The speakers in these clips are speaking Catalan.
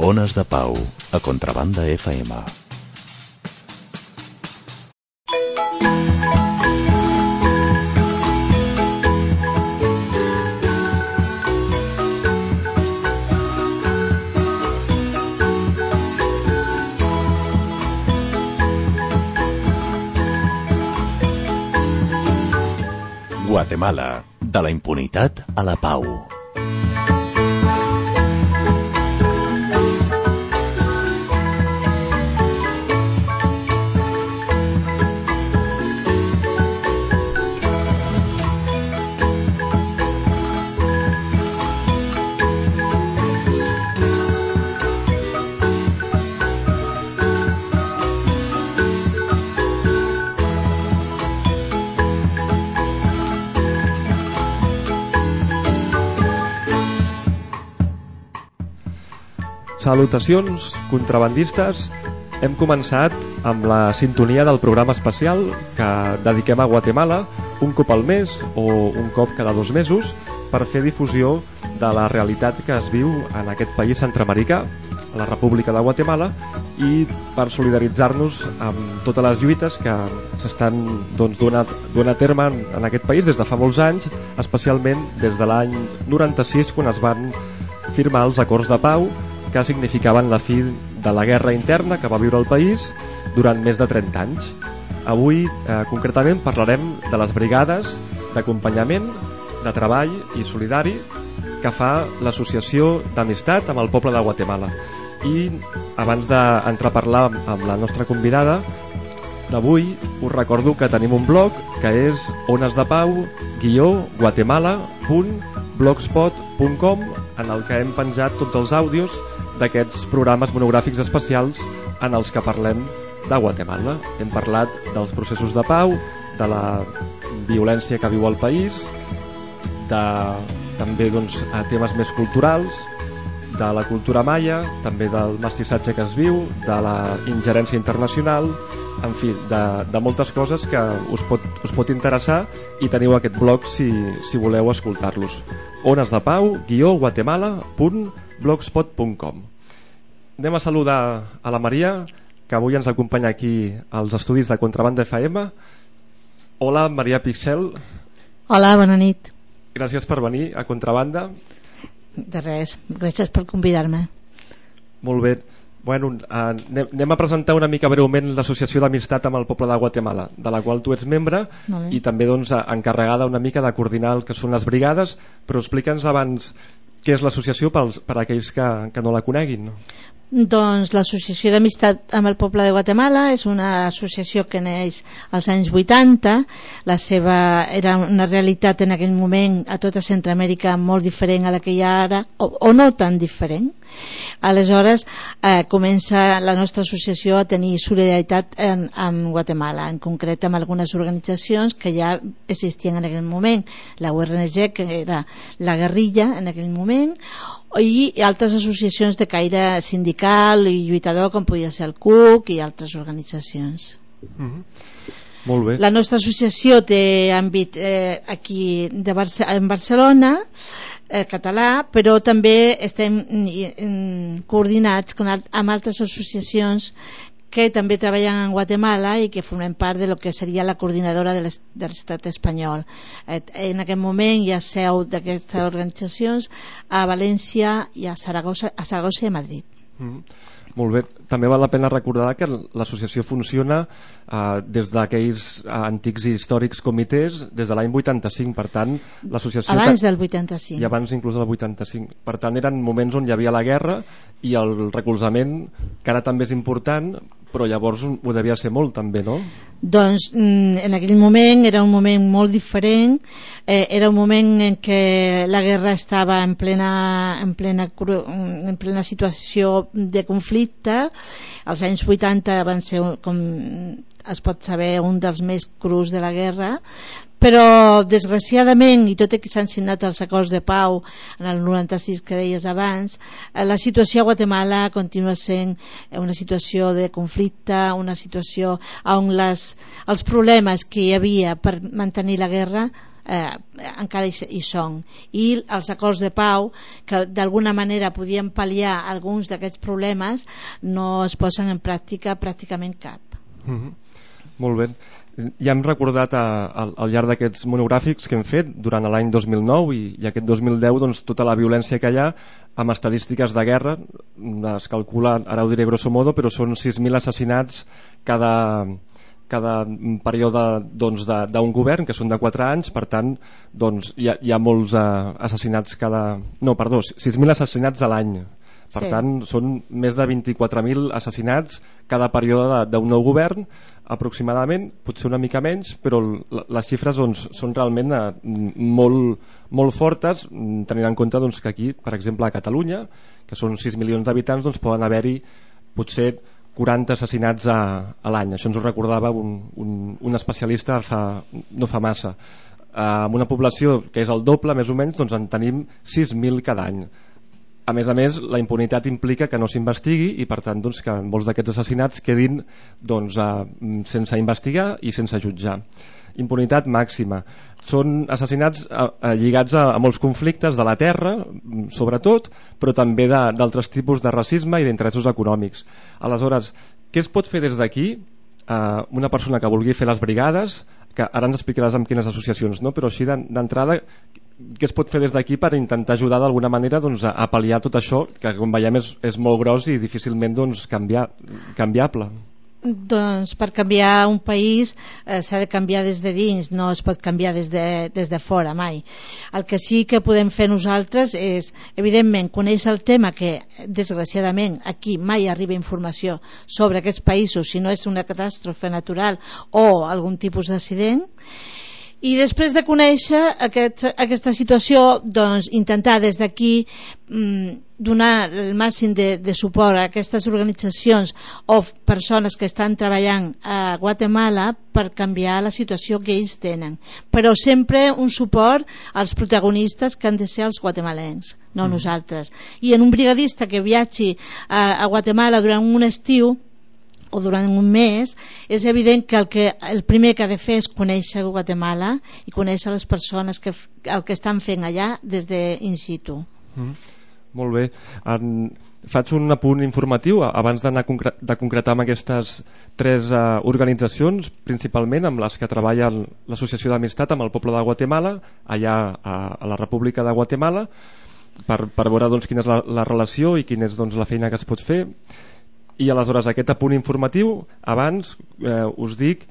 Ones de Pau, a Contrabanda FM. Guatemala, de la impunitat a la pau. Salutacions, contrabandistes. Hem començat amb la sintonia del programa especial que dediquem a Guatemala un cop al mes o un cop cada dos mesos per fer difusió de la realitat que es viu en aquest país centroamericà, la República de Guatemala, i per solidaritzar-nos amb totes les lluites que s'estan doncs, donant, donant a terme en, en aquest país des de fa molts anys, especialment des de l'any 96 quan es van firmar els acords de pau que significaven la fi de la guerra interna que va viure el país durant més de 30 anys. Avui, eh, concretament, parlarem de les brigades d'acompanyament, de treball i solidari que fa l'Associació d'Amistat amb el poble de Guatemala. I abans d'entrar a parlar amb la nostra convidada d'avui, us recordo que tenim un blog que és onesdepau-guatemala.blogspot.com en el que hem penjat tots els àudios d'aquests programes monogràfics especials en els que parlem de Guatemala. Hem parlat dels processos de pau, de la violència que viu el país, de també doncs, a temes més culturals, de la cultura maia, també del mestissatge que es viu, de la ingerència internacional, en fi, de, de moltes coses que us pot, us pot interessar i teniu aquest blog si, si voleu escoltar-los. Ones guatemala.blogspot.com Anem a saludar a la Maria, que avui ens acompanya aquí als estudis de Contrabanda FM. Hola, Maria Pixel. Hola, bona nit. Gràcies per venir a Contrabanda. De res, gràcies per convidar-me. Molt bé. Bueno, anem a presentar una mica breument l'Associació d'Amistat amb el Poble de Guatemala, de la qual tu ets membre i també doncs, encarregada una mica de coordinar el que són les brigades, però explica'ns abans què és l'associació per, aquells que, que no la coneguin. Doncs l'Associació d'Amistat amb el Poble de Guatemala és una associació que neix als anys 80. La seva era una realitat en aquell moment a tota Centroamèrica molt diferent a la que hi ha ara, o, o no tan diferent. Aleshores eh, comença la nostra associació a tenir solidaritat en, amb Guatemala, en concret amb algunes organitzacions que ja existien en aquell moment. La URNG, que era la guerrilla en aquell moment, i altres associacions de caire sindical i lluitador com podia ser el CUC i altres organitzacions mm -hmm. Molt bé. La nostra associació té àmbit eh, aquí de Barce en Barcelona eh, català, però també estem mm, coordinats amb altres associacions que també treballen en Guatemala i que formen part de lo que seria la coordinadora de l'estat espanyol. En aquest moment hi ha seu d'aquestes organitzacions a València i a Saragossa, a Saragossa i a Madrid. Mm -hmm. Molt bé. També val la pena recordar que l'associació funciona eh, des d'aquells eh, antics i històrics comitès des de l'any 85, per tant l'associació... Abans del 85. I abans inclús del 85. Per tant eren moments on hi havia la guerra i el recolzament, que ara també és important, però llavors ho devia ser molt també, no? Doncs mm, en aquell moment era un moment molt diferent, eh, era un moment en què la guerra estava en plena, en plena, en plena situació de conflicte, els anys 80 van ser, com es pot saber, un dels més crus de la guerra, però desgraciadament i tot i que s'han signat els acords de pau en el 96 que deies abans eh, la situació a Guatemala continua sent una situació de conflicte una situació on les, els problemes que hi havia per mantenir la guerra eh, encara hi són. I els acords de pau que d'alguna manera podien pal·liar alguns d'aquests problemes no es posen en pràctica pràcticament cap. Mm -hmm. Molt bé ja hem recordat a, a, al llarg d'aquests monogràfics que hem fet durant l'any 2009 i, i aquest 2010 doncs, tota la violència que hi ha amb estadístiques de guerra es calcula, ara ho diré grosso modo però són 6.000 assassinats cada, cada període doncs, d'un doncs, govern, que són de 4 anys, per tant doncs, hi, ha, hi ha molts uh, assassinats cada... No, perdó, 6.000 assassinats a l'any per sí. tant, són més de 24.000 assassinats cada període d'un nou govern, aproximadament, potser una mica menys, però les xifres doncs, són realment eh, molt, molt fortes, tenint en compte doncs, que aquí, per exemple, a Catalunya, que són 6 milions d'habitants, doncs, poden haver-hi potser 40 assassinats a, a l'any. Això ens ho recordava un, un, un especialista fa, no fa massa. Eh, amb una població que és el doble, més o menys, doncs en tenim 6.000 cada any a més a més, la impunitat implica que no s'investigui i per tant doncs, que molts d'aquests assassinats quedin doncs, eh, sense investigar i sense jutjar. Impunitat màxima. Són assassinats eh, lligats a, a molts conflictes de la terra, sobretot, però també d'altres tipus de racisme i d'interessos econòmics. Aleshores, què es pot fer des d'aquí? Eh, una persona que vulgui fer les brigades, que ara ens explicaràs amb quines associacions, no? però així d'entrada què es pot fer des d'aquí per intentar ajudar d'alguna manera doncs, a, a pal·liar tot això que com veiem és, és molt gros i difícilment doncs, canviar, canviable doncs per canviar un país eh, s'ha de canviar des de dins, no es pot canviar des de, des de fora mai. El que sí que podem fer nosaltres és, evidentment, conèixer el tema que, desgraciadament, aquí mai arriba informació sobre aquests països si no és una catàstrofe natural o algun tipus d'accident i després de conèixer aquest, aquesta situació doncs, intentar des d'aquí mm, donar el màxim de, de suport a aquestes organitzacions o persones que estan treballant a Guatemala per canviar la situació que ells tenen però sempre un suport als protagonistes que han de ser els guatemalens no mm. nosaltres i en un brigadista que viatgi a, a Guatemala durant un estiu o durant un mes, és evident que el, que el primer que ha de fer és conèixer Guatemala i conèixer les persones que, el que estan fent allà des de in situ. Mm. Molt bé. En, faig un apunt informatiu abans d'anar de concretar amb aquestes tres uh, organitzacions, principalment amb les que treballa l'Associació d'Amistat amb el poble de Guatemala, allà a, a la República de Guatemala, per, per veure doncs, quina és la, la relació i quina és doncs, la feina que es pot fer i aleshores aquest apunt informatiu abans eh, us dic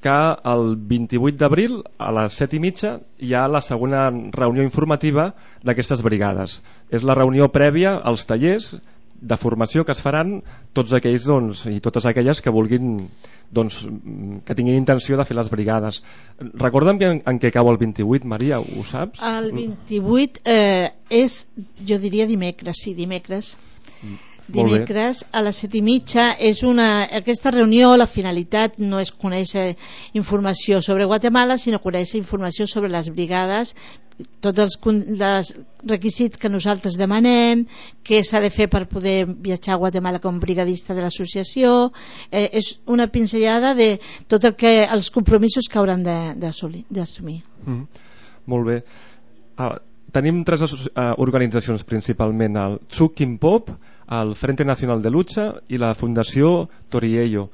que el 28 d'abril a les 7 i mitja hi ha la segona reunió informativa d'aquestes brigades és la reunió prèvia als tallers de formació que es faran tots aquells doncs, i totes aquelles que vulguin doncs, que tinguin intenció de fer les brigades. Recorda'm en, en què cau el 28, Maria, ho saps? El 28 eh, és, jo diria dimecres, sí, dimecres. Mm dimecres a les set i mitja és una, aquesta reunió la finalitat no és conèixer informació sobre Guatemala sinó conèixer informació sobre les brigades tots els, els requisits que nosaltres demanem què s'ha de fer per poder viatjar a Guatemala com brigadista de l'associació. Eh, és una pinzellada de tot el que els compromisos que hauran d'assumir. Mm, molt bé. Ah, tenim tres uh, organitzacions principalment el Tsukin Pop el Frente Nacional de Lucha i la Fundació Toriello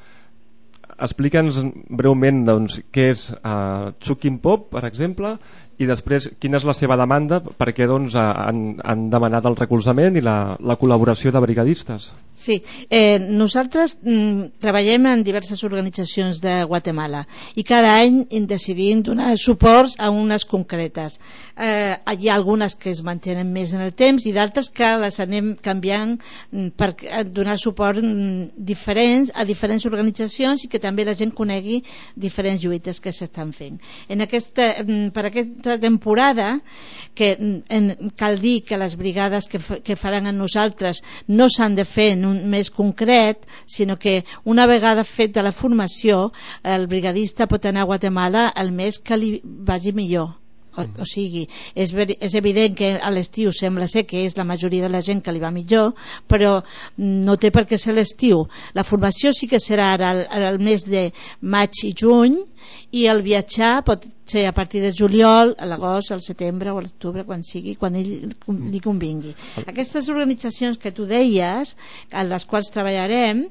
explica'ns breument doncs, què és uh, Tsukin Pop per exemple i després quina és la seva demanda? Perquè doncs, han, han demanat el recolzament i la, la col·laboració de brigadistes? Sí, eh, nosaltres mm, treballem en diverses organitzacions de Guatemala i cada any decidim donar suports a unes concretes. Eh, hi ha algunes que es mantenen més en el temps i d'altres que les anem canviant mm, per donar suport mm, diferents a diferents organitzacions i que també la gent conegui diferents lluites que s'estan fent. En aquesta, per aquest aquesta temporada que en, cal dir que les brigades que, que faran en nosaltres no s'han de fer en un mes concret sinó que una vegada feta la formació el brigadista pot anar a Guatemala el mes que li vagi millor o, o sigui, és, és evident que a l'estiu sembla ser que és la majoria de la gent que li va millor, però no té per què ser l'estiu. La formació sí que serà ara el, el mes de maig i juny, i el viatjar pot ser a partir de juliol, a l'agost, al setembre o a l'octubre, quan sigui, quan ell li convingui. Aquestes organitzacions que tu deies, a les quals treballarem,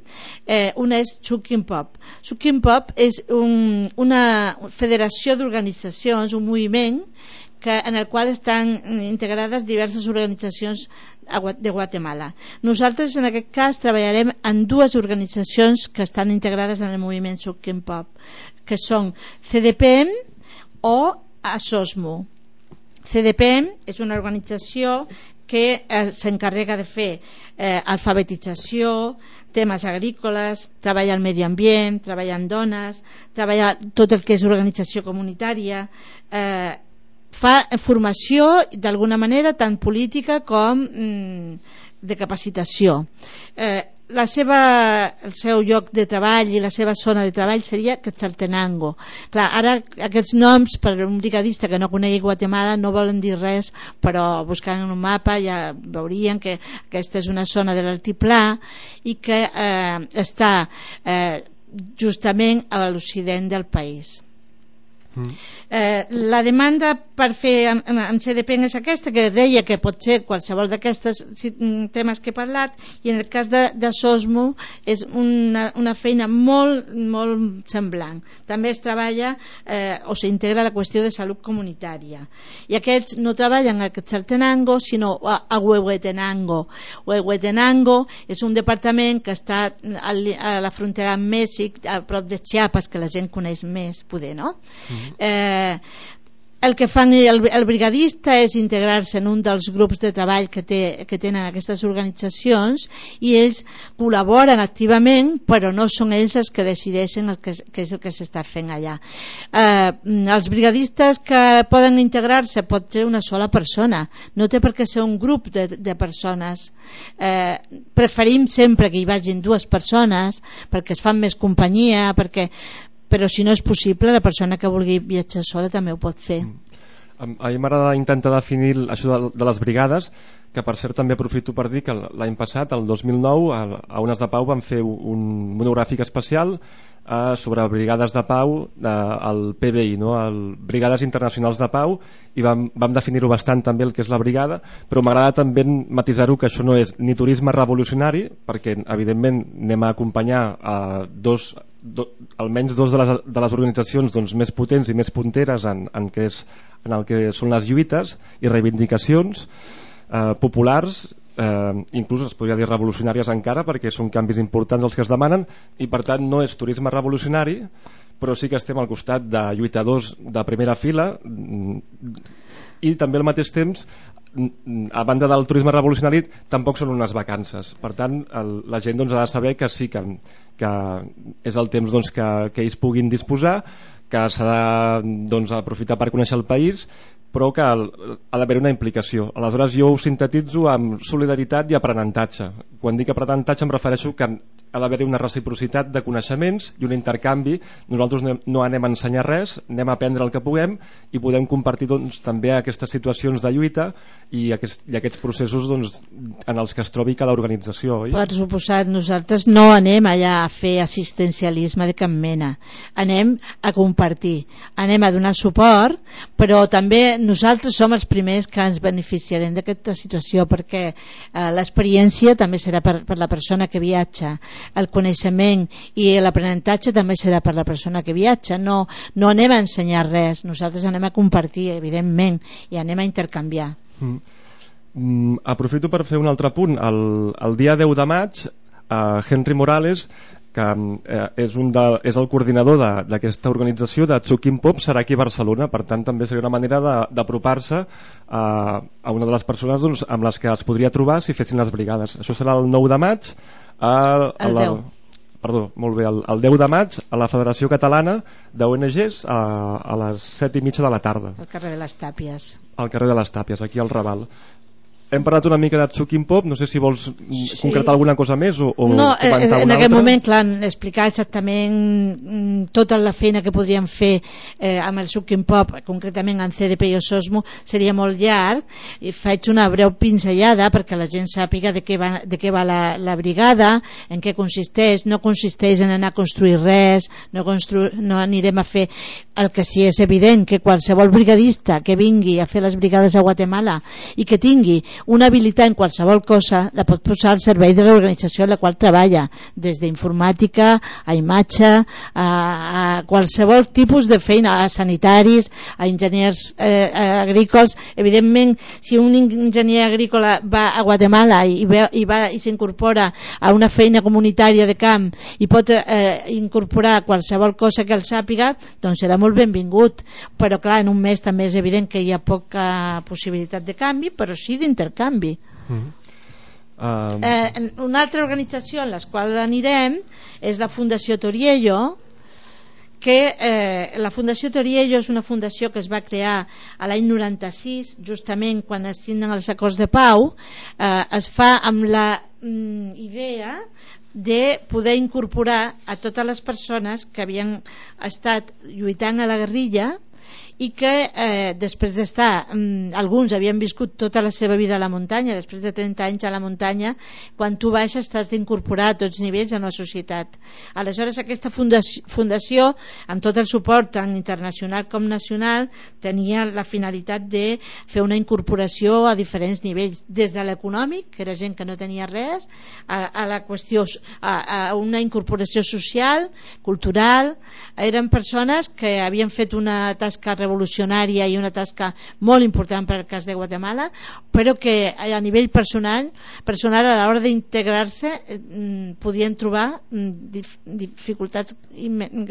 eh, una és Chukin Pop. Chukin Pop és un, una federació d'organitzacions, un moviment que, en el qual estan integrades diverses organitzacions de Guatemala. Nosaltres en aquest cas treballarem en dues organitzacions que estan integrades en el moviment Sucking Pop, que són CDPM o ASOSMO. CDPM és una organització que eh, s'encarrega de fer eh, alfabetització, temes agrícoles, treballa al medi ambient, treballa en dones, treballa tot el que és organització comunitària, eh, fa formació d'alguna manera tant política com mm, de capacitació eh, la seva, el seu lloc de treball i la seva zona de treball seria Quetzaltenango. Clar, ara aquests noms per un brigadista que no conegui Guatemala no volen dir res, però buscant un mapa ja veurien que aquesta és una zona de l'altiplà i que eh, està eh, justament a l'occident del país. Eh, la demanda per fer amb, amb CDP és aquesta, que deia que pot ser qualsevol d'aquestes mm, temes que he parlat, i en el cas de, de Sosmo és una, una feina molt, molt semblant. També es treballa eh, o s'integra la qüestió de salut comunitària. I aquests no treballen a Quetzaltenango, sinó a, a Huehuetenango. Huehuetenango és un departament que està a, la frontera amb Mèxic, a prop de Chiapas, que la gent coneix més, poder, no? Mm. Eh, el que fan el, el brigadista és integrar-se en un dels grups de treball que, té, que tenen aquestes organitzacions i ells col·laboren activament però no són ells els que decideixen el que, que és el que s'està fent allà. Eh, els brigadistes que poden integrar-se pot ser una sola persona. No té per què ser un grup de, de persones. Eh, preferim sempre que hi vagin dues persones perquè es fan més companyia perquè però si no és possible la persona que vulgui viatjar sola també ho pot fer mm. A mi m'agrada intentar definir això de, de les brigades que per cert també aprofito per dir que l'any passat, el 2009, a, Unes de Pau van fer un monogràfic especial eh, sobre brigades de pau del de, PBI, no? el Brigades Internacionals de Pau i vam, vam definir-ho bastant també el que és la brigada però m'agrada també matisar-ho que això no és ni turisme revolucionari perquè evidentment anem a acompanyar a dos, do, almenys dos de les, de les organitzacions doncs, més potents i més punteres en, en, que és, en el que són les lluites i reivindicacions eh, populars eh, inclús es podria dir revolucionàries encara perquè són canvis importants els que es demanen i per tant no és turisme revolucionari però sí que estem al costat de lluitadors de primera fila i també al mateix temps a banda del turisme revolucionari tampoc són unes vacances. Per tant el, la gent doncs, ha de saber que sí que, que és el temps doncs, que, que ells puguin disposar que s'ha de doncs, aprofitar per conèixer el país però que ha d'haver una implicació. Aleshores jo ho sintetitzo amb solidaritat i aprenentatge. Quan dic aprenentatge em refereixo que ha d'haver una reciprocitat de coneixements i un intercanvi. Nosaltres no anem a ensenyar res, anem a aprendre el que puguem i podem compartir doncs, també aquestes situacions de lluita i, aquest, i aquests processos doncs, en els que es trobi cada organització. Oi? Per suposat, nosaltres no anem allà a fer assistencialisme de cap mena. Anem a compartir, anem a donar suport, però també nosaltres som els primers que ens beneficiarem d'aquesta situació perquè eh, l'experiència també serà per, per la persona que viatja el coneixement i l'aprenentatge també serà per la persona que viatja no, no anem a ensenyar res nosaltres anem a compartir evidentment i anem a intercanviar mm. Mm, aprofito per fer un altre punt el, el dia 10 de maig eh, Henry Morales que eh, és, un de, és el coordinador d'aquesta organització de Tsukin Pop serà aquí a Barcelona, per tant també seria una manera d'apropar-se a, a una de les persones doncs, amb les que es podria trobar si fessin les brigades. Això serà el 9 de maig a, a la, perdó, molt bé, el, el 10 de maig a la Federació Catalana d'ONGs a, a les 7 i mitja de la tarda. Al carrer de les Tàpies. Al carrer de les Tàpies, aquí al Raval. Hem parlat una mica de Tsukin Pop, no sé si vols sí. concretar alguna cosa més o, o no, eh, comentar en una aquest altra. moment, clar, explicar exactament mm, tota la feina que podríem fer eh, amb el Tsukin Pop, concretament en CDP i Ososmo, seria molt llarg i faig una breu pinzellada perquè la gent sàpiga de què va, de què va la, la brigada, en què consisteix no consisteix en anar a construir res no, constru no anirem a fer el que sí és evident que qualsevol brigadista que vingui a fer les brigades a Guatemala i que tingui una habilitat en qualsevol cosa la pot posar al servei de l'organització en la qual treballa, des d'informàtica a imatge, a, a qualsevol tipus de feina, a sanitaris, a enginyers eh, agrícoles. Evidentment, si un enginyer agrícola va a Guatemala i, ve, i, va, i s'incorpora a una feina comunitària de camp i pot eh, incorporar qualsevol cosa que el sàpiga, doncs serà molt benvingut. Però clar, en un mes també és evident que hi ha poca possibilitat de canvi, però sí d'intercanvi. Mm -hmm. Um... Eh, una altra organització en la qual anirem és la Fundació Toriello, que eh, la Fundació Toriello és una fundació que es va crear a l'any 96, justament quan es signen els acords de pau, eh, es fa amb la mm, idea de poder incorporar a totes les persones que havien estat lluitant a la guerrilla i que eh, després d'estar mm, alguns havien viscut tota la seva vida a la muntanya després de 30 anys a la muntanya quan tu baixes t'has d'incorporar a tots nivells en la societat. Aleshores aquesta fundació, fundació amb tot el suport tant internacional com nacional tenia la finalitat de fer una incorporació a diferents nivells des de l'econòmic, que era gent que no tenia res a, a la qüestió a, a una incorporació social cultural, eren persones que havien fet una tasca revolucionària i una tasca molt important per al cas de Guatemala, però que a nivell personal, personal a l'hora d'integrar-se eh, mm, podien trobar mm, dif dificultats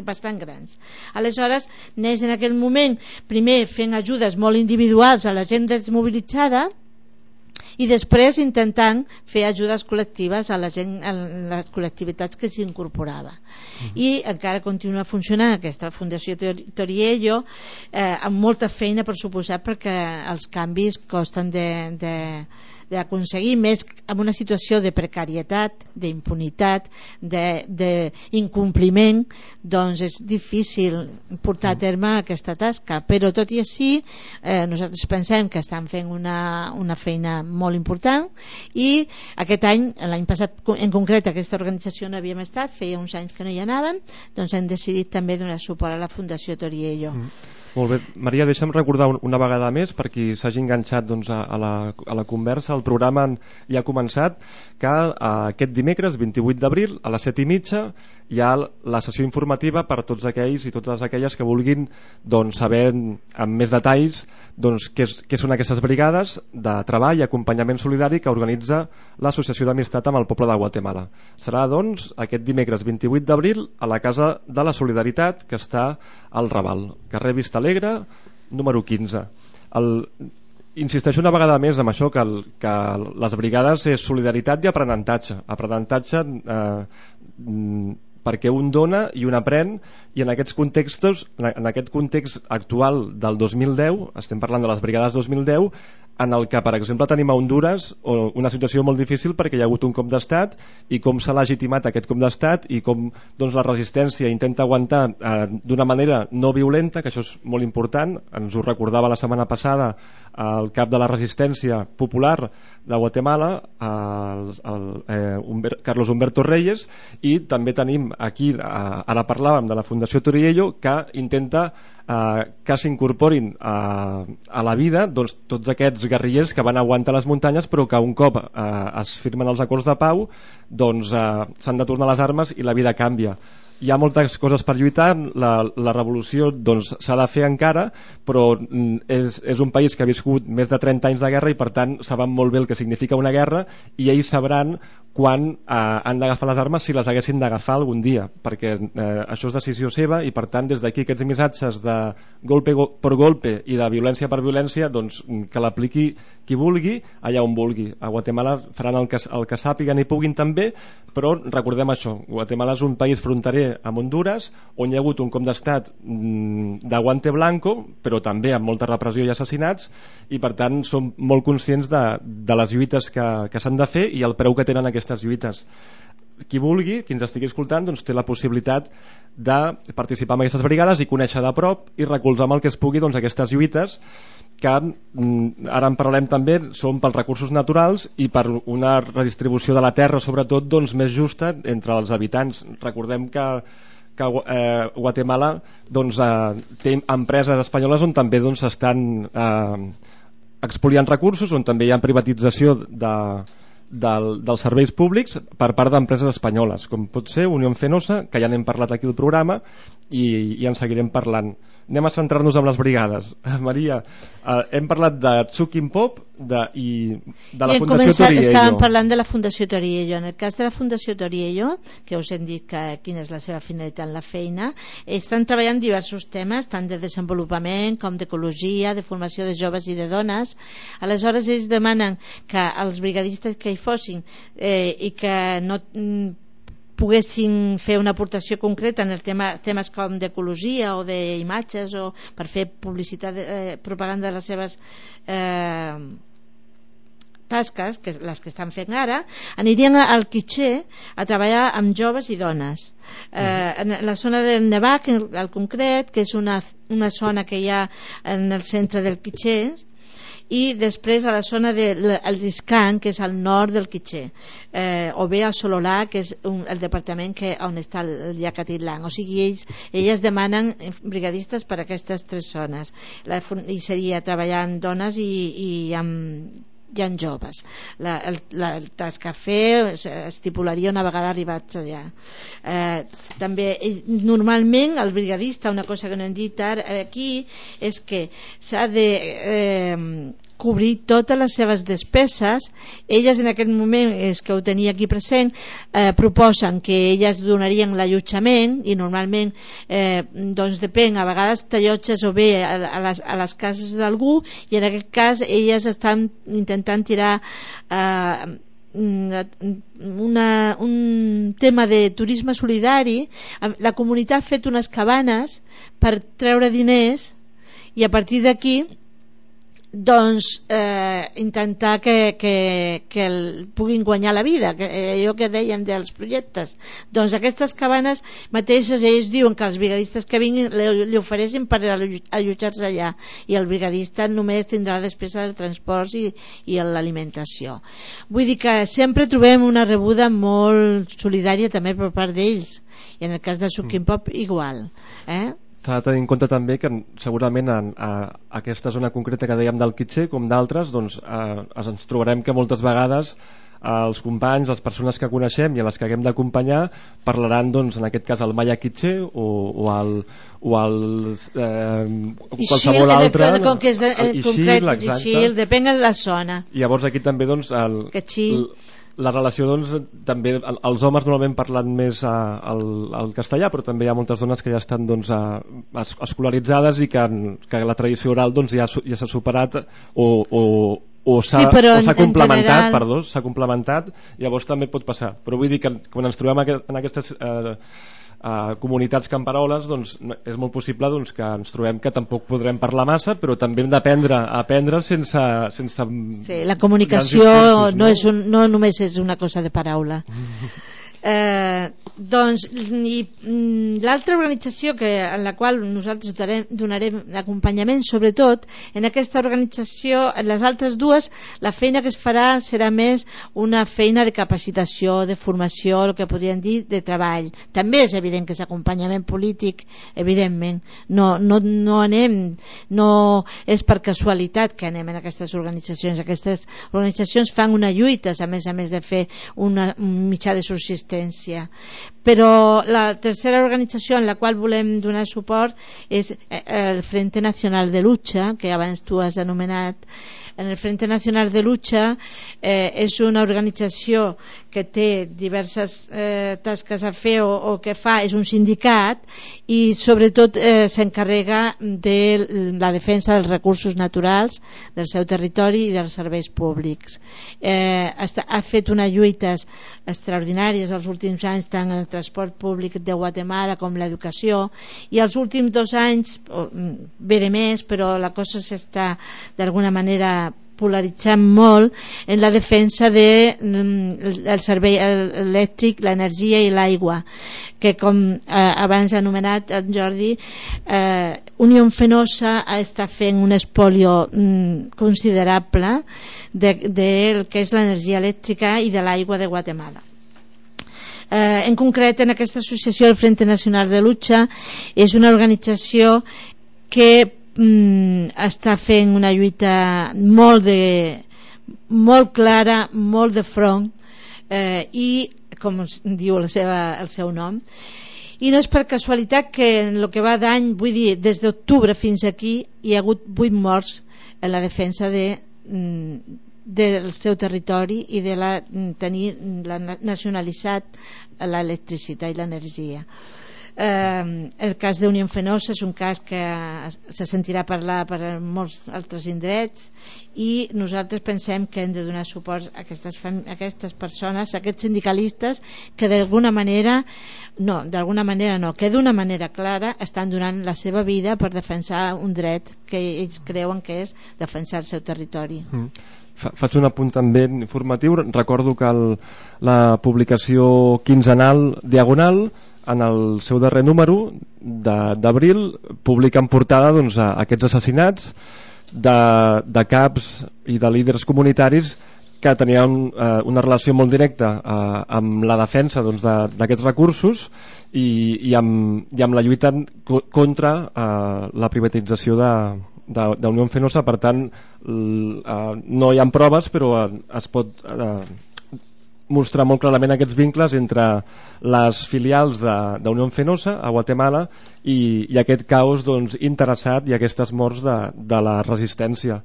bastant grans. Aleshores, neix en aquell moment, primer fent ajudes molt individuals a la gent desmobilitzada, i després intentant fer ajudes col·lectives a la gent, a les col·lectivitats que s'incorporava. Uh -huh. I encara continua funcionant aquesta Fundació Toriello eh, amb molta feina per suposar perquè els canvis costen de, de, d'aconseguir més en una situació de precarietat, d'impunitat, d'incompliment, doncs és difícil portar a terme aquesta tasca. Però tot i així, eh, nosaltres pensem que estan fent una, una feina molt important i aquest any, l'any passat en concret, aquesta organització no havíem estat, feia uns anys que no hi anàvem, doncs hem decidit també donar suport a la Fundació Toriello. Mm molt bé. Maria, deixa'm recordar una vegada més, per qui s'hagi enganxat doncs, a, la, a la conversa, el programa ja ha començat, que eh, aquest dimecres, 28 d'abril, a les 7 i mitja, hi ha la sessió informativa per a tots aquells i totes aquelles que vulguin doncs, saber amb més detalls doncs, què, què són aquestes brigades de treball i acompanyament solidari que organitza l'Associació d'Amistat amb el poble de Guatemala. Serà doncs aquest dimecres 28 d'abril a la Casa de la Solidaritat que està al Raval, carrer Vista Alegre, número 15. El, insisteixo una vegada més amb això que, el, que les brigades és solidaritat i aprenentatge aprenentatge eh, perquè un dona i un aprèn i en aquests contextos en aquest context actual del 2010 estem parlant de les brigades 2010 en el que, per exemple, tenim a Honduras una situació molt difícil perquè hi ha hagut un cop d'estat i com s'ha legitimat aquest cop d'estat i com doncs, la resistència intenta aguantar eh, d'una manera no violenta, que això és molt important, ens ho recordava la setmana passada el cap de la resistència popular de Guatemala, el, el, eh, Humber, Carlos Humberto Reyes, i també tenim aquí, eh, ara parlàvem de la Fundació Toriello, que intenta eh, que s'incorporin a, a la vida doncs, tots aquests guerrillers que van aguantar les muntanyes però que un cop eh, es firmen els acords de pau doncs eh, s'han de tornar les armes i la vida canvia hi ha moltes coses per lluitar, la, la revolució s'ha doncs, de fer encara, però mm, és, és un país que ha viscut més de 30 anys de guerra i per tant saben molt bé el que significa una guerra i ells sabran quan eh, han d'agafar les armes si les haguessin d'agafar algun dia perquè eh, això és decisió seva i per tant des d'aquí aquests missatges de golpe go per golpe i de violència per violència doncs que l'apliqui qui vulgui allà on vulgui. A Guatemala faran el que, el que sàpiguen i puguin també però recordem això Guatemala és un país fronterer amb Honduras on hi ha hagut un cop d'estat mm, de guante blanco però també amb molta repressió i assassinats i per tant som molt conscients de, de les lluites que, que s'han de fer i el preu que tenen aquestes lluites. Qui vulgui, qui ens estigui escoltant doncs té la possibilitat de participar en aquestes brigades i conèixer de prop i recolzar amb el que es pugui doncs, aquestes lluites que mm, ara en parlem també són pels recursos naturals i per una redistribució de la terra sobretot doncs, més justa entre els habitants. Recordem que que eh, Guatemala doncs, eh, té empreses espanyoles on també doncs, estan eh, expoliant recursos, on també hi ha privatització de, del, dels serveis públics per part d'empreses espanyoles, com pot ser Unió Fenosa, que ja n'hem parlat aquí al programa i, i en seguirem parlant anem a centrar-nos en les brigades. Maria, eh, hem parlat de Tsukin Pop de, i de la I Fundació començat, Toriello. Estàvem parlant de la Fundació Toriello. En el cas de la Fundació Toriello, que us hem dit que, quina és la seva finalitat en la feina, estan treballant diversos temes, tant de desenvolupament com d'ecologia, de formació de joves i de dones. Aleshores, ells demanen que els brigadistes que hi fossin eh, i que no poguessin fer una aportació concreta en el tema, temes com d'ecologia o d'imatges o per fer publicitat, eh, propaganda de les seves eh, tasques, que les que estan fent ara, anirien al Quiché a treballar amb joves i dones. Eh, en la zona del Nevac, al concret, que és una, una zona que hi ha en el centre del Quiché, i després a la zona del Riscan, que és al nord del Quiché, eh, o bé a Sololà, que és un, el departament que, on està el Llacatitlán. O sigui, ells, elles demanen brigadistes per a aquestes tres zones. La, I seria treballar amb dones i, i amb i en joves. La, el, la, el tascafé estipularia una vegada arribats allà. Eh, també, normalment, el brigadista, una cosa que no hem dit ara, aquí, és que s'ha de eh, cobrir totes les seves despeses. Elles en aquest moment és que ho tenia aquí present eh, proposen que elles donarien l'allotjament i normalment eh, doncs depèn, a vegades t'allotges o bé a, a, les, a les cases d'algú i en aquest cas elles estan intentant tirar eh, una, un tema de turisme solidari. La comunitat ha fet unes cabanes per treure diners i a partir d'aquí doncs eh, intentar que, que, que el, puguin guanyar la vida que, eh, allò que dèiem dels projectes doncs aquestes cabanes mateixes ells diuen que els brigadistes que vinguin li, li ofereixin per allotjar-se allà i el brigadista només tindrà despesa del transport i, i l'alimentació vull dir que sempre trobem una rebuda molt solidària també per part d'ells i en el cas del Suquim Pop igual eh? S'ha de tenir en compte també que segurament en a, aquesta zona concreta que dèiem del Quitxer, com d'altres, doncs, eh, ens trobarem que moltes vegades els companys, les persones que coneixem i a les que haguem d'acompanyar parlaran doncs, en aquest cas el Maya Quitxer o, o el, o el eh, qualsevol Ixil, altre com que és de, eh, concret, Ixil, depèn de la zona. I llavors aquí també doncs, el, el, la relació doncs també els homes normalment parlen més al, al castellà però també hi ha moltes dones que ja estan doncs, a, a, escolaritzades i que, que la tradició oral doncs, ja, ja s'ha superat o, o, o s'ha sí, complementat, general... perdó, s'ha complementat, llavors també pot passar. Però vull dir que quan ens trobem en aquestes eh, a comunitats camperoles doncs, és molt possible doncs, que ens trobem que tampoc podrem parlar massa però també hem d'aprendre a aprendre sense, sense sí, la comunicació no? no, és un, no només és una cosa de paraula Eh, doncs mm, l'altra organització que, en la qual nosaltres donarem, donarem acompanyament sobretot en aquesta organització en les altres dues la feina que es farà serà més una feina de capacitació de formació, el que podríem dir de treball. També és evident que és acompanyament polític evidentment. No, no, no anem no és per casualitat que anem en aquestes organitzacions. Aquestes organitzacions fan una lluita a més a més de fer una, un mitjà de subsistència però la tercera organització en la qual volem donar suport és eh, el Frente Nacional de Lucha, que abans tu has anomenat, en el Frente Nacional de Lucha eh, és una organització que té diverses eh, tasques a fer o, o que fa, és un sindicat i sobretot eh, s'encarrega de la defensa dels recursos naturals del seu territori i dels serveis públics. Eh, està, ha fet unes lluites extraordinàries els últims anys tant en el transport públic de Guatemala com l'educació i els últims dos anys bé de més però la cosa s'està d'alguna manera polaritzant molt en la defensa de mm, el servei elèctric, l'energia i l'aigua que com eh, abans ha anomenat en Jordi eh, Unió Fenosa està fent un espolio mm, considerable de, de que és l'energia elèctrica i de l'aigua de Guatemala eh, en concret en aquesta associació el Frente Nacional de Lucha és una organització que mm, està fent una lluita molt de molt clara, molt de front eh, i com diu la seva, el seu nom i no és per casualitat que en el que va d'any, vull dir, des d'octubre fins aquí hi ha hagut 8 morts en la defensa de, mm, del seu territori i de la, tenir la nacionalitzat l'electricitat i l'energia Eh, el cas d'Unió Fenosa és un cas que se sentirà parlar per molts altres indrets i nosaltres pensem que hem de donar suport a aquestes, a aquestes persones, a aquests sindicalistes que d'alguna manera no, d'alguna manera no, que d'una manera clara estan donant la seva vida per defensar un dret que ells creuen que és defensar el seu territori. Mm faig un apunt també informatiu. Recordo que el, la publicació quinzenal diagonal en el seu darrer número d'abril publica en portada doncs, aquests assassinats de, de caps i de líders comunitaris que tenien eh, una relació molt directa eh, amb la defensa d'aquests doncs, recursos i, i, amb, i amb la lluita contra eh, la privatització de, de, de Unió Fenosa, per tant eh, no hi ha proves però eh, es pot eh, mostrar molt clarament aquests vincles entre les filials d'Unió Fenosa a Guatemala i, i aquest caos doncs, interessat i aquestes morts de, de la resistència.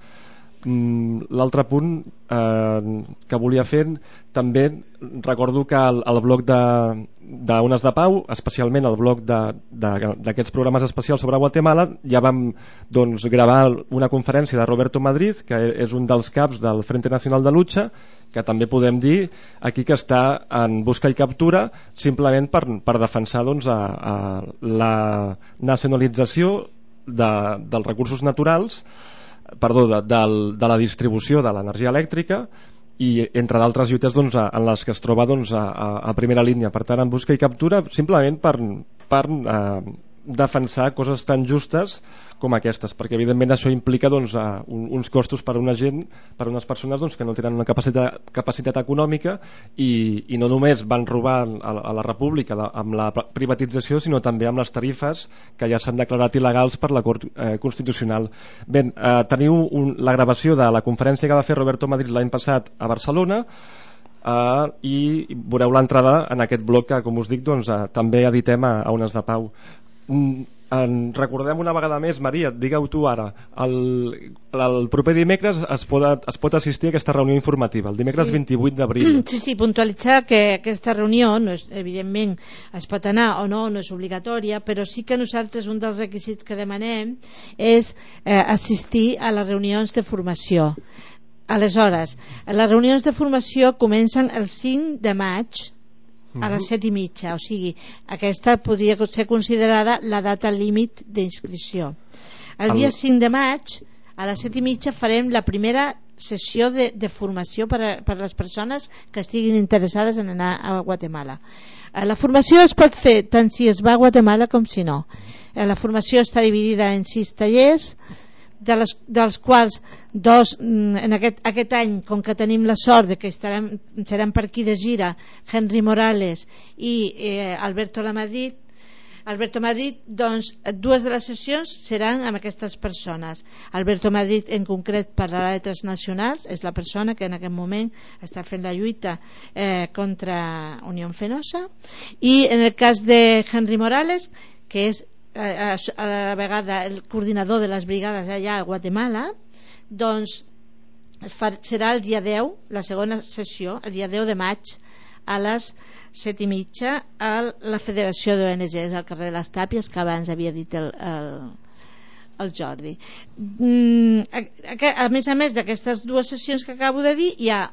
Mm, l'altre punt eh, que volia fer també recordo que el, el bloc d'Ones de, de Pau especialment el bloc d'aquests programes especials sobre Guatemala ja vam doncs, gravar una conferència de Roberto Madrid que és un dels caps del Frente Nacional de Lucha que també podem dir aquí que està en busca i captura simplement per, per defensar doncs, a, a la nacionalització de, dels recursos naturals perdó, de, de, de la distribució de l'energia elèctrica i entre d'altres lluites doncs, en les que es troba doncs, a, a primera línia. Per tant, en busca i captura simplement per, per eh, defensar coses tan justes com aquestes, perquè evidentment això implica doncs, uh, uns costos per a una gent, per a unes persones doncs, que no tenen una capacitat, capacitat econòmica i, i no només van robar a, a la República la, amb la privatització, sinó també amb les tarifes que ja s'han declarat il·legals per la Cort eh, Constitucional. Bé, eh, teniu un, la gravació de la conferència que va fer Roberto Madrid l'any passat a Barcelona, Uh, i veureu l'entrada en aquest bloc que, com us dic, doncs, uh, també editem a, a Ones de Pau. En recordem una vegada més, Maria, digue-ho tu ara, el, el proper dimecres es pot, es pot assistir a aquesta reunió informativa, el dimecres sí. 28 d'abril. Sí, sí, puntualitzar que aquesta reunió, no és, evidentment, es pot anar o no, no és obligatòria, però sí que nosaltres un dels requisits que demanem és eh, assistir a les reunions de formació. Aleshores, les reunions de formació comencen el 5 de maig a les set i mitja, o sigui, aquesta podria ser considerada la data límit d'inscripció. El dia 5 de maig, a les set i mitja, farem la primera sessió de, de formació per a, per a les persones que estiguin interessades en anar a Guatemala. Eh, la formació es pot fer tant si es va a Guatemala com si no. Eh, la formació està dividida en sis tallers, de les, dels quals dos mm, en aquest, aquest any, com que tenim la sort de que estarem, seran per aquí de gira Henry Morales i eh, Alberto Lamadrid Alberto Madrid, doncs, dues de les sessions seran amb aquestes persones. Alberto Madrid, en concret, parlarà de transnacionals, és la persona que en aquest moment està fent la lluita eh, contra Unió Fenosa, i en el cas de Henry Morales, que és eh, a la vegada el coordinador de les brigades allà a Guatemala, doncs serà el dia 10, la segona sessió, el dia 10 de maig, a les set i mitja a la Federació d'ONGs al carrer les Tàpies que abans havia dit el, el, el Jordi. Mm, a, a més a més d'aquestes dues sessions que acabo de dir hi ha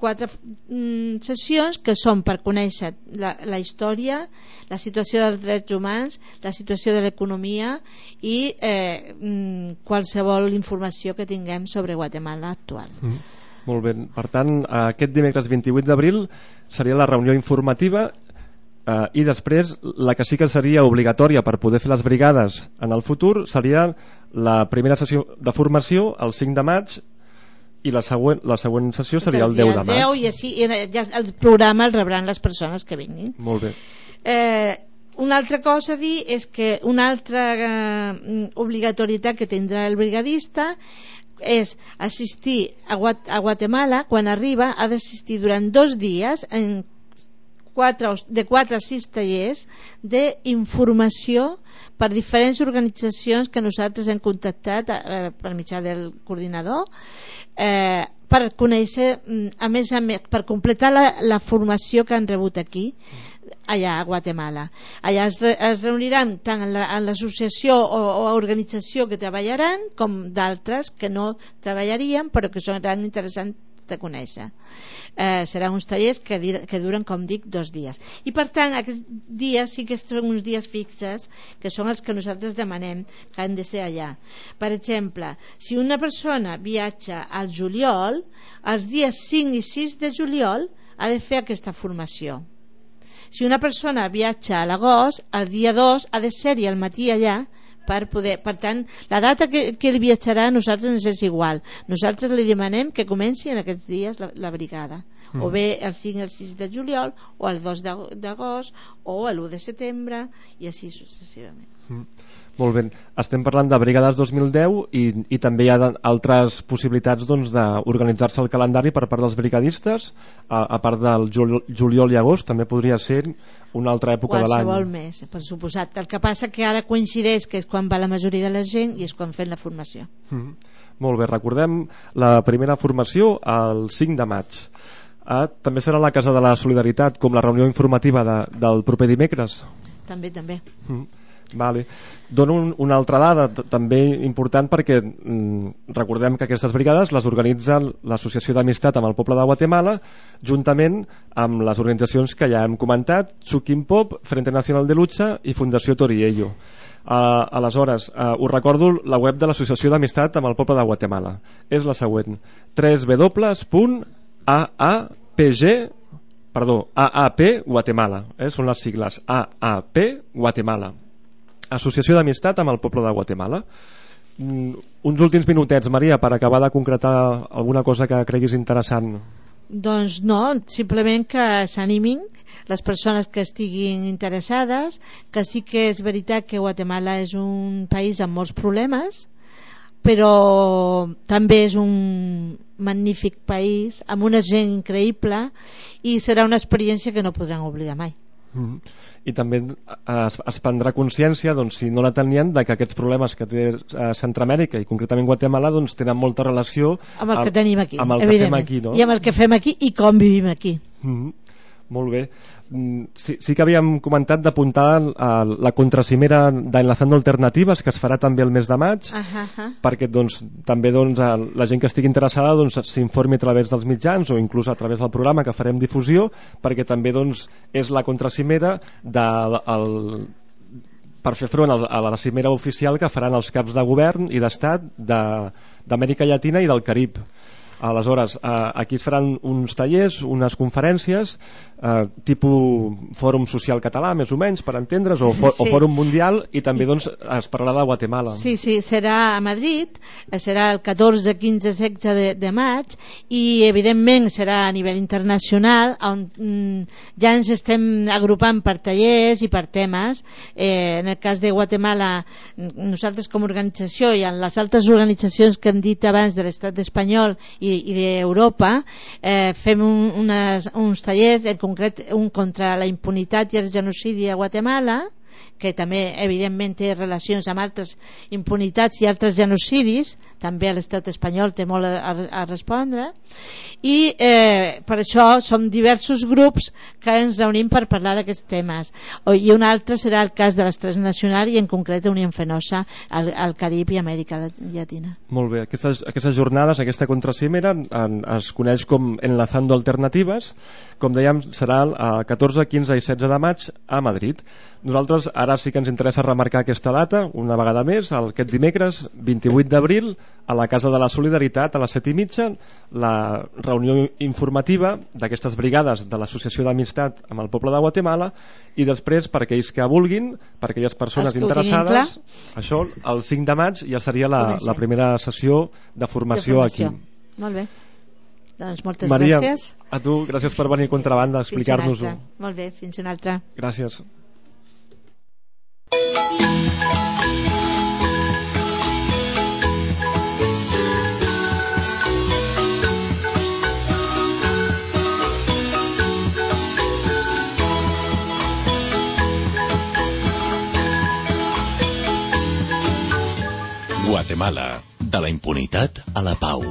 quatre mm, sessions que són per conèixer la, la història, la situació dels drets humans, la situació de l'economia i eh, mm, qualsevol informació que tinguem sobre Guatemala actual. Mm. Molt bé, per tant, aquest dimecres 28 d'abril seria la reunió informativa eh, i després la que sí que seria obligatòria per poder fer les brigades en el futur seria la primera sessió de formació el 5 de maig i la següent, la següent sessió seria el, el 10 de maig. 10 i així i ja el programa el rebran les persones que vinguin. Molt bé. Eh, una altra cosa a dir és que una altra eh, obligatorietat que tindrà el brigadista és assistir a, Guat a Guatemala, quan arriba ha d'assistir durant dos dies en quatre, de 4 a 6 tallers d'informació per diferents organitzacions que nosaltres hem contactat eh, per mitjà del coordinador eh, per conèixer, mm, a més a més, per completar la, la formació que han rebut aquí allà a Guatemala. Allà es, re, es reuniran tant en l'associació la, o, o organització que treballaran com d'altres que no treballarien però que seran interessants de conèixer. Eh, seran uns tallers que, que duren, com dic, dos dies. I per tant, aquests dies sí que són uns dies fixes, que són els que nosaltres demanem que han de ser allà. Per exemple, si una persona viatja al juliol, els dies 5 i 6 de juliol ha de fer aquesta formació si una persona viatja a l'agost, el dia 2 ha de ser-hi al matí allà per poder... Per tant, la data que, que ell viatjarà a nosaltres ens és igual. Nosaltres li demanem que comenci en aquests dies la, la brigada. Mm. O bé el 5 el 6 de juliol, o el 2 d'agost, o l'1 de setembre, i així successivament. Mm. Molt bé, estem parlant de Brigades 2010 i, i també hi ha altres possibilitats doncs, d'organitzar-se el calendari per part dels brigadistes, a, a part del juliol i agost, també podria ser una altra època Qualsevol de l'any. Qualsevol mes, per suposat. El que passa que ara coincideix que és quan va la majoria de la gent i és quan fem la formació. Mm -hmm. Molt bé, recordem la primera formació el 5 de maig. Ah, també serà la Casa de la Solidaritat com la reunió informativa de, del proper dimecres? També, també. Mm -hmm. Vale. Dono un, una altra dada també important perquè mm, recordem que aquestes brigades les organitza l'Associació d'Amistat amb el poble de Guatemala juntament amb les organitzacions que ja hem comentat, Chukin Pop, Frente Nacional de Lucha i Fundació Toriello. Uh, aleshores, uh, us recordo la web de l'Associació d'Amistat amb el poble de Guatemala. És la següent, www.aapg perdó, AAP Guatemala, eh? són les sigles AAP Guatemala Associació d'Amistat amb el poble de Guatemala. Mm, uns últims minutets, Maria, per acabar de concretar alguna cosa que creguis interessant. Doncs no, simplement que s'animin les persones que estiguin interessades, que sí que és veritat que Guatemala és un país amb molts problemes, però també és un magnífic país, amb una gent increïble i serà una experiència que no podran oblidar mai. Mm i també es, es prendrà consciència, doncs, si no la tenien, de que aquests problemes que té a Centroamèrica i concretament Guatemala doncs, tenen molta relació amb el que tenim aquí, amb el que fem aquí no? i amb el que fem aquí i com vivim aquí. Mm -hmm. Molt bé. Mm, sí, sí que havíem comentat d'apuntar la contracimera d'Enlazando Alternatives que es farà també el mes de maig uh -huh. perquè doncs, també doncs, la gent que estigui interessada doncs, s'informi a través dels mitjans o inclús a través del programa que farem difusió perquè també doncs, és la contracimera de, el, per fer front a la cimera oficial que faran els caps de govern i d'estat d'Amèrica Llatina i del Carib Aleshores, eh, aquí es faran uns tallers, unes conferències, eh, tipus Fòrum Social Català, més o menys, per entendre's, o, sí. o Fòrum Mundial, i també doncs, es parlarà de Guatemala. Sí, sí, serà a Madrid, eh, serà el 14, 15, 16 de, de maig, i evidentment serà a nivell internacional, on mm, ja ens estem agrupant per tallers i per temes. Eh, en el cas de Guatemala, nosaltres com a organització i en les altres organitzacions que hem dit abans de l'estat espanyol i, i d'Europa, eh, fem un, unes, uns tallers, en concret un contra la impunitat i el genocidi a Guatemala, que també evidentment té relacions amb altres impunitats i altres genocidis, també l'estat espanyol té molt a, a respondre, i eh, per això som diversos grups que ens reunim per parlar d'aquests temes. I un altre serà el cas de l'estrès nacional i en concret Unió Fenosa al, al Carib i Amèrica Llatina. Molt bé, aquestes, aquestes jornades, aquesta contracimera en, es coneix com Enlazando Alternatives, com dèiem serà el 14, 15 i 16 de maig a Madrid. Nosaltres ara sí que ens interessa remarcar aquesta data, una vegada més, el, aquest dimecres, 28 d'abril, a la Casa de la Solidaritat, a les 7 i mitja, la reunió informativa d'aquestes brigades de l'Associació d'Amistat amb el poble de Guatemala i després, per aquells que vulguin, per aquelles persones interessades, això, el 5 de maig ja seria la, la primera sessió de formació, de formació. aquí. Molt bé. Doncs moltes Maria, gràcies. a tu, gràcies per venir a Contrabanda a explicar-nos-ho. Molt bé, fins una altra. Gràcies. Guatemala, de la impunitat a la pau.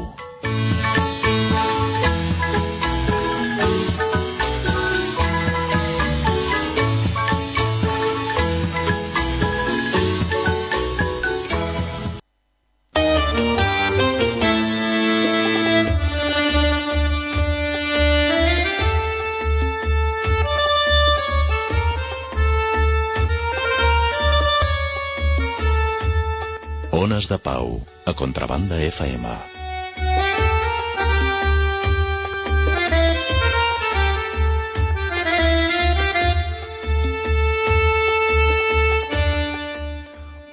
Ones de Pau, a Contrabanda FM.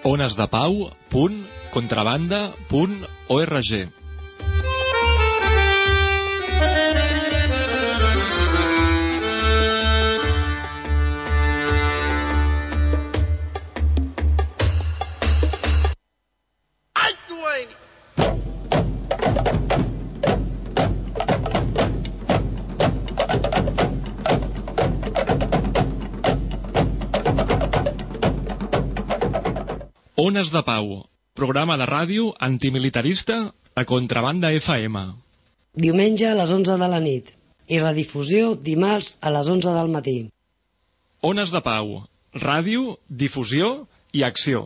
onesdepau.contrabanda.org Ones de Pau, programa de ràdio antimilitarista a Contrabanda FM. Diumenge a les 11 de la nit i redifusió dimarts a les 11 del matí. Ones de Pau, ràdio, difusió i acció.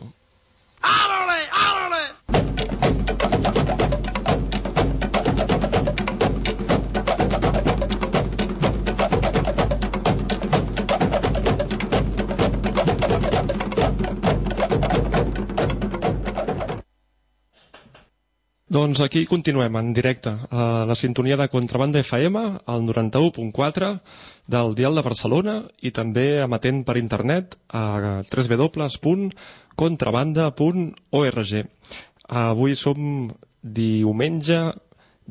Doncs aquí continuem en directe a la sintonia de Contrabanda FM al 91.4 del Dial de Barcelona i també emetent per internet a www.contrabanda.org Avui som diumenge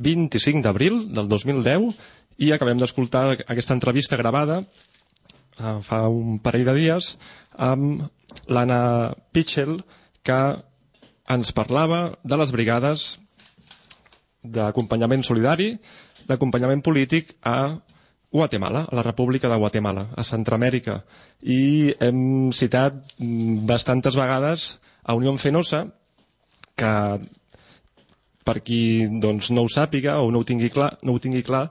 25 d'abril del 2010 i acabem d'escoltar aquesta entrevista gravada eh, fa un parell de dies amb l'Anna Pitchell que ens parlava de les brigades d'acompanyament solidari, d'acompanyament polític a Guatemala, a la República de Guatemala, a Centroamèrica. I hem citat bastantes vegades a Unió Fenosa, que per qui doncs, no ho sàpiga o no ho tingui clar, no ho tingui clar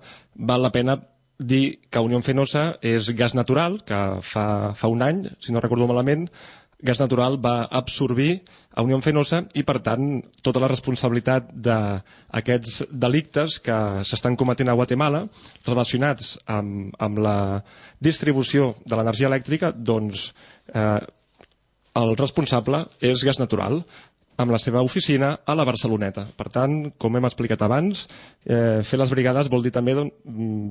val la pena dir que Unió Fenosa és gas natural, que fa, fa un any, si no recordo malament, gas natural va absorbir a Unió Fenosa i, per tant, tota la responsabilitat d'aquests delictes que s'estan cometent a Guatemala relacionats amb, amb la distribució de l'energia elèctrica, doncs eh, el responsable és gas natural. amb la seva oficina a la Barceloneta. Per tant, com hem explicat abans, eh, fer les brigades vol dir també doncs,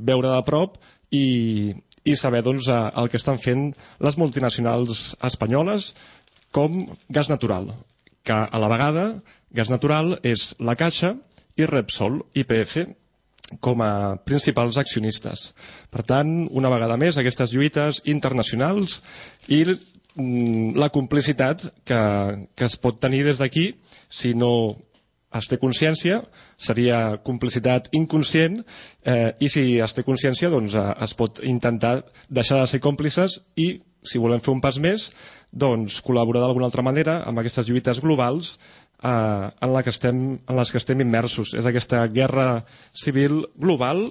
veure de prop i, i saber doncs, el que estan fent les multinacionals espanyoles com gas natural, que a la vegada gas natural és la Caixa i Repsol, IPF, com a principals accionistes. Per tant, una vegada més, aquestes lluites internacionals i mm, la complicitat que, que es pot tenir des d'aquí si no es té consciència seria complicitat inconscient eh, i si es té consciència doncs eh, es pot intentar deixar de ser còmplices i si volem fer un pas més doncs col·laborar d'alguna altra manera amb aquestes lluites globals eh, en, la que estem, en les que estem immersos. És aquesta guerra civil global,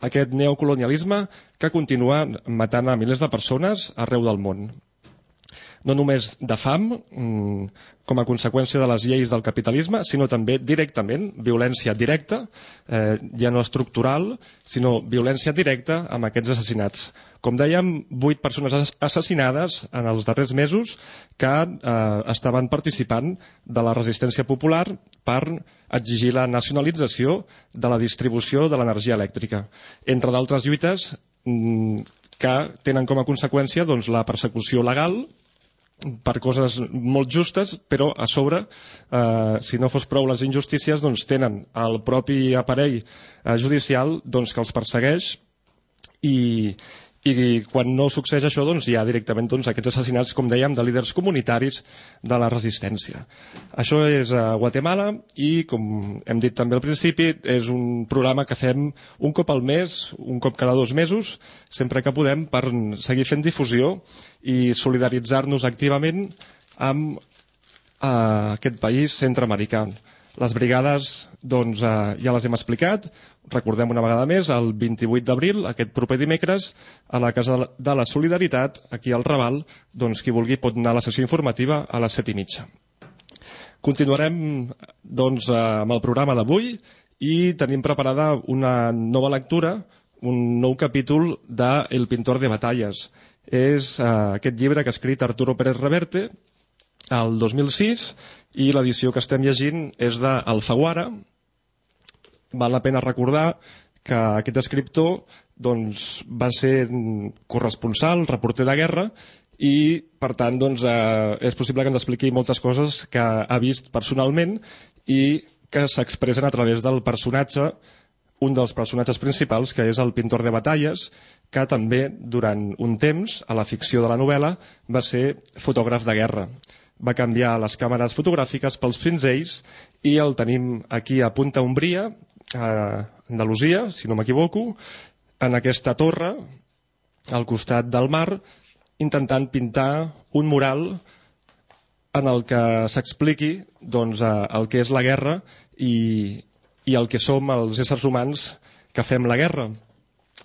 aquest neocolonialisme que continua matant a milers de persones arreu del món no només de fam, mm, com a conseqüència de les lleis del capitalisme, sinó també directament, violència directa, eh, ja no estructural, sinó violència directa amb aquests assassinats. Com dèiem, vuit persones assassinades en els darrers mesos que eh, estaven participant de la resistència popular per exigir la nacionalització de la distribució de l'energia elèctrica. Entre d'altres lluites mm, que tenen com a conseqüència doncs, la persecució legal per coses molt justes, però a sobre, eh, si no fos prou les injustícies, doncs tenen el propi aparell eh, judicial doncs, que els persegueix i, i quan no succeeix això doncs hi ha directament doncs, aquests assassinats com dèiem de líders comunitaris de la resistència això és a Guatemala i com hem dit també al principi és un programa que fem un cop al mes un cop cada dos mesos sempre que podem per seguir fent difusió i solidaritzar-nos activament amb eh, aquest país centroamericà les brigades, doncs, eh, ja les hem explicat. Recordem una vegada més, el 28 d'abril, aquest proper dimecres, a la Casa de la Solidaritat, aquí al Raval, doncs, qui vulgui pot anar a la sessió informativa a les 7 i mitja. Continuarem doncs, amb el programa d'avui i tenim preparada una nova lectura, un nou capítol de El pintor de batalles. És eh, aquest llibre que ha escrit Arturo Pérez Reverte, el 2006 i l'edició que estem llegint és d'Alfaguara. Val la pena recordar que aquest escriptor doncs, va ser corresponsal, reporter de guerra i per tant doncs, eh, és possible que ens expliqui moltes coses que ha vist personalment i que s'expressen a través del personatge un dels personatges principals, que és el pintor de batalles, que també, durant un temps, a la ficció de la novel·la, va ser fotògraf de guerra. Va canviar les càmeres fotogràfiques pels pinzells i el tenim aquí a Punta Umbria, a Andalusia, si no m'equivoco, en aquesta torre, al costat del mar, intentant pintar un mural en el que s'expliqui doncs, el que és la guerra i, i el que som els éssers humans que fem la guerra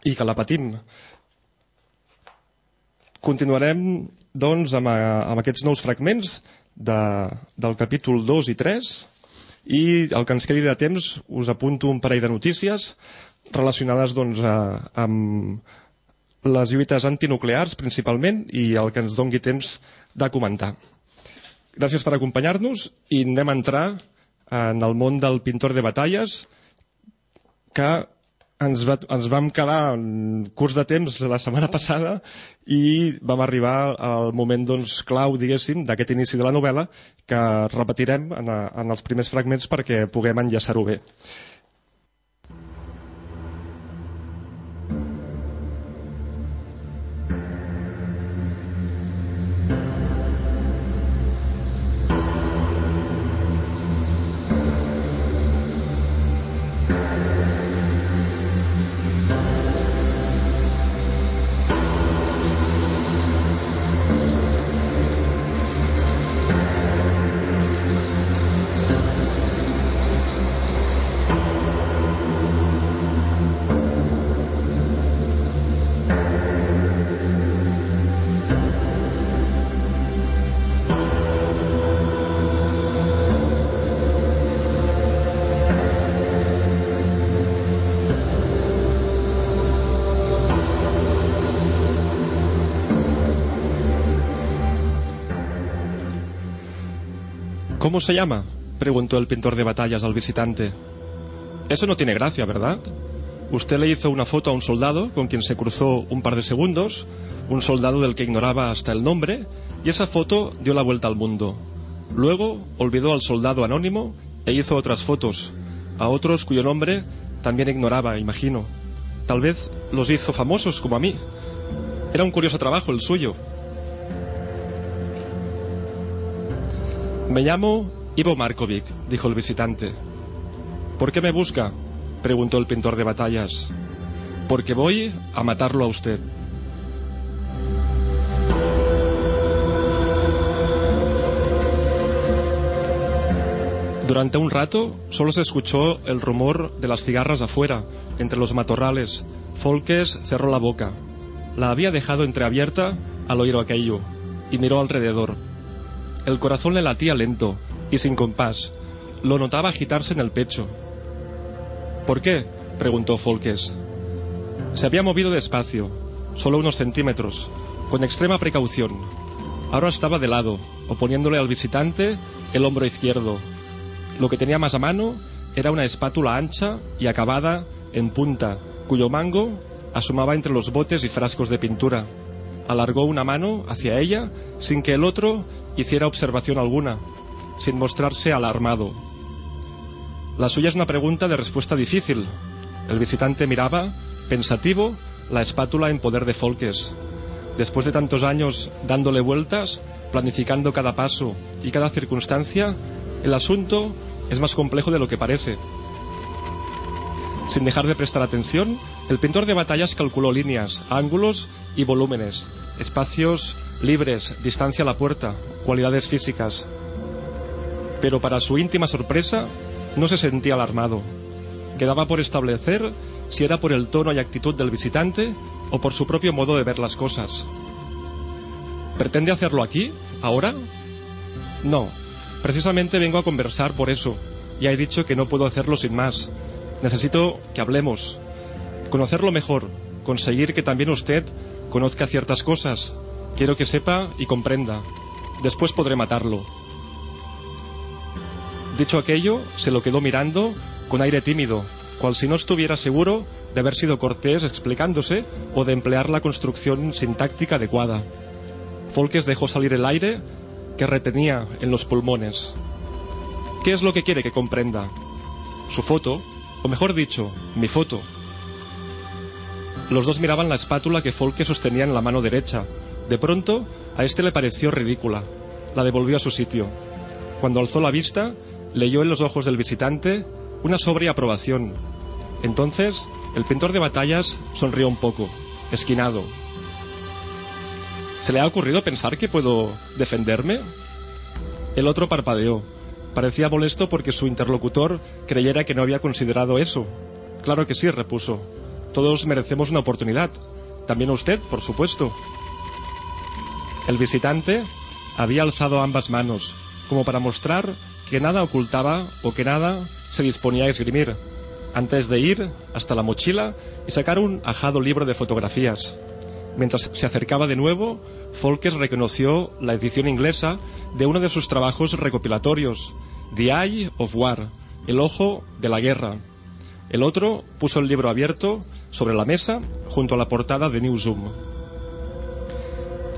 i que la patim. Continuarem doncs, amb, amb aquests nous fragments de, del capítol 2 i 3 i el que ens quedi de temps us apunto un parell de notícies relacionades doncs, a, amb les lluites antinuclears principalment i el que ens dongui temps de comentar. Gràcies per acompanyar-nos i anem a entrar en el món del pintor de batalles que ens, va, ens vam quedar en curs de temps la setmana passada i vam arribar al moment doncs, clau, diguéssim, d'aquest inici de la novel·la que repetirem en, a, en els primers fragments perquè puguem enllaçar-ho bé. Se llama? preguntó el pintor de batallas al visitante. Eso no tiene gracia, ¿verdad? Usted le hizo una foto a un soldado con quien se cruzó un par de segundos, un soldado del que ignoraba hasta el nombre, y esa foto dio la vuelta al mundo. Luego olvidó al soldado anónimo e hizo otras fotos, a otros cuyo nombre también ignoraba, imagino. Tal vez los hizo famosos como a mí. Era un curioso trabajo el suyo. Me llamo Ivo Markovic, dijo el visitante. ¿Por qué me busca? preguntó el pintor de batallas. Porque voy a matarlo a usted. Durante un rato solo se escuchó el rumor de las cigarras afuera, entre los matorrales. Folkes cerró la boca. La había dejado entreabierta al oír aquello, y miró alrededor. El corazón le latía lento y sin compás. Lo notaba agitarse en el pecho. ¿Por qué? preguntó Folkes. Se había movido despacio, solo unos centímetros, con extrema precaución. Ahora estaba de lado, oponiéndole al visitante el hombro izquierdo, lo que tenía más a mano era una espátula ancha y acabada en punta, cuyo mango asomaba entre los botes y frascos de pintura. Alargó una mano hacia ella sin que el otro hiciera observación alguna, sin mostrarse alarmado. La suya es una pregunta de respuesta difícil. El visitante miraba, pensativo, la espátula en poder de Folkes. Después de tantos años dándole vueltas, planificando cada paso y cada circunstancia, el asunto es más complejo de lo que parece. Sin dejar de prestar atención, el pintor de batallas calculó líneas, ángulos y volúmenes, espacios libres, distancia a la puerta, cualidades físicas. Pero para su íntima sorpresa, no se sentía alarmado. Quedaba por establecer si era por el tono y actitud del visitante o por su propio modo de ver las cosas. ¿Pretende hacerlo aquí? ¿Ahora? No, Precisamente vengo a conversar por eso. Ya he dicho que no puedo hacerlo sin más. Necesito que hablemos. Conocerlo mejor. Conseguir que también usted conozca ciertas cosas. Quiero que sepa y comprenda. Después podré matarlo. Dicho aquello, se lo quedó mirando con aire tímido, cual si no estuviera seguro de haber sido cortés explicándose o de emplear la construcción sintáctica adecuada. Folkes dejó salir el aire que retenía en los pulmones. ¿Qué es lo que quiere que comprenda? Su foto, o mejor dicho, mi foto. Los dos miraban la espátula que Folke sostenía en la mano derecha. De pronto, a este le pareció ridícula. La devolvió a su sitio. Cuando alzó la vista, leyó en los ojos del visitante una sobria aprobación. Entonces, el pintor de batallas sonrió un poco, esquinado, ¿Se le ha ocurrido pensar que puedo defenderme? El otro parpadeó. Parecía molesto porque su interlocutor creyera que no había considerado eso. Claro que sí, repuso. Todos merecemos una oportunidad. También usted, por supuesto. El visitante había alzado ambas manos, como para mostrar que nada ocultaba o que nada se disponía a esgrimir, antes de ir hasta la mochila y sacar un ajado libro de fotografías. Mientras se acercaba de nuevo, Folkes reconoció la edición inglesa de uno de sus trabajos recopilatorios, The Eye of War, El Ojo de la Guerra. El otro puso el libro abierto sobre la mesa junto a la portada de New Zoom.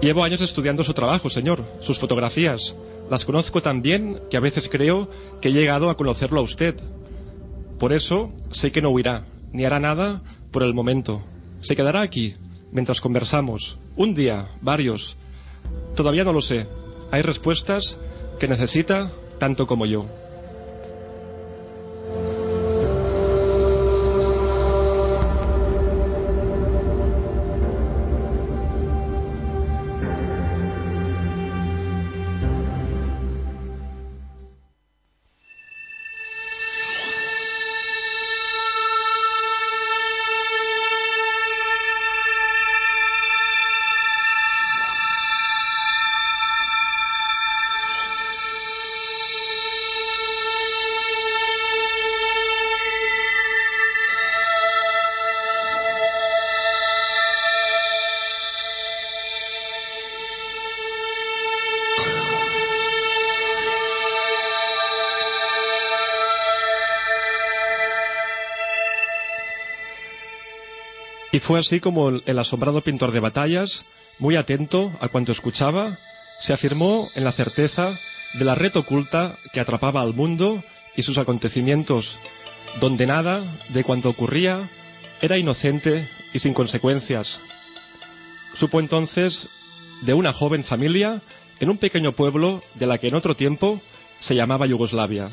Llevo años estudiando su trabajo, señor, sus fotografías. Las conozco tan bien que a veces creo que he llegado a conocerlo a usted. Por eso sé que no huirá, ni hará nada por el momento. Se quedará aquí, mientras conversamos. Un día, varios. Todavía no lo sé. Hay respuestas que necesita tanto como yo. Y fue así como el, asombrado pintor de batallas, muy atento a cuanto escuchaba, se afirmó en la certeza de la red oculta que atrapaba al mundo y sus acontecimientos, donde nada de cuanto ocurría era inocente y sin consecuencias. Supo entonces de una joven familia en un pequeño pueblo de la que en otro tiempo se llamaba Yugoslavia.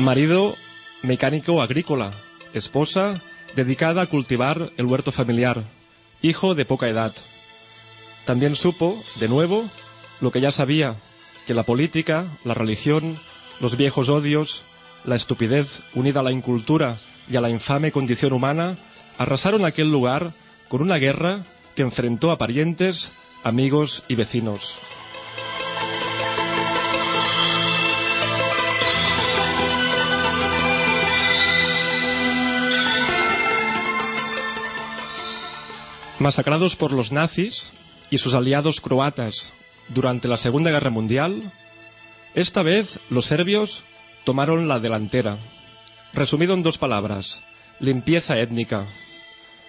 Marido mecánico agrícola, esposa dedicada a cultivar el huerto familiar, hijo de poca edad. También supo, de nuevo, lo que ya sabía, que la política, la religión, los viejos odios, la estupidez unida a la incultura y a la infame condición humana arrasaron aquel lugar con una guerra que enfrentó a parientes, amigos y vecinos. Masacrados por los nazis y sus aliados croatas durante la Segunda Guerra Mundial, esta vez los serbios tomaron la delantera. Resumido en dos palabras, limpieza étnica.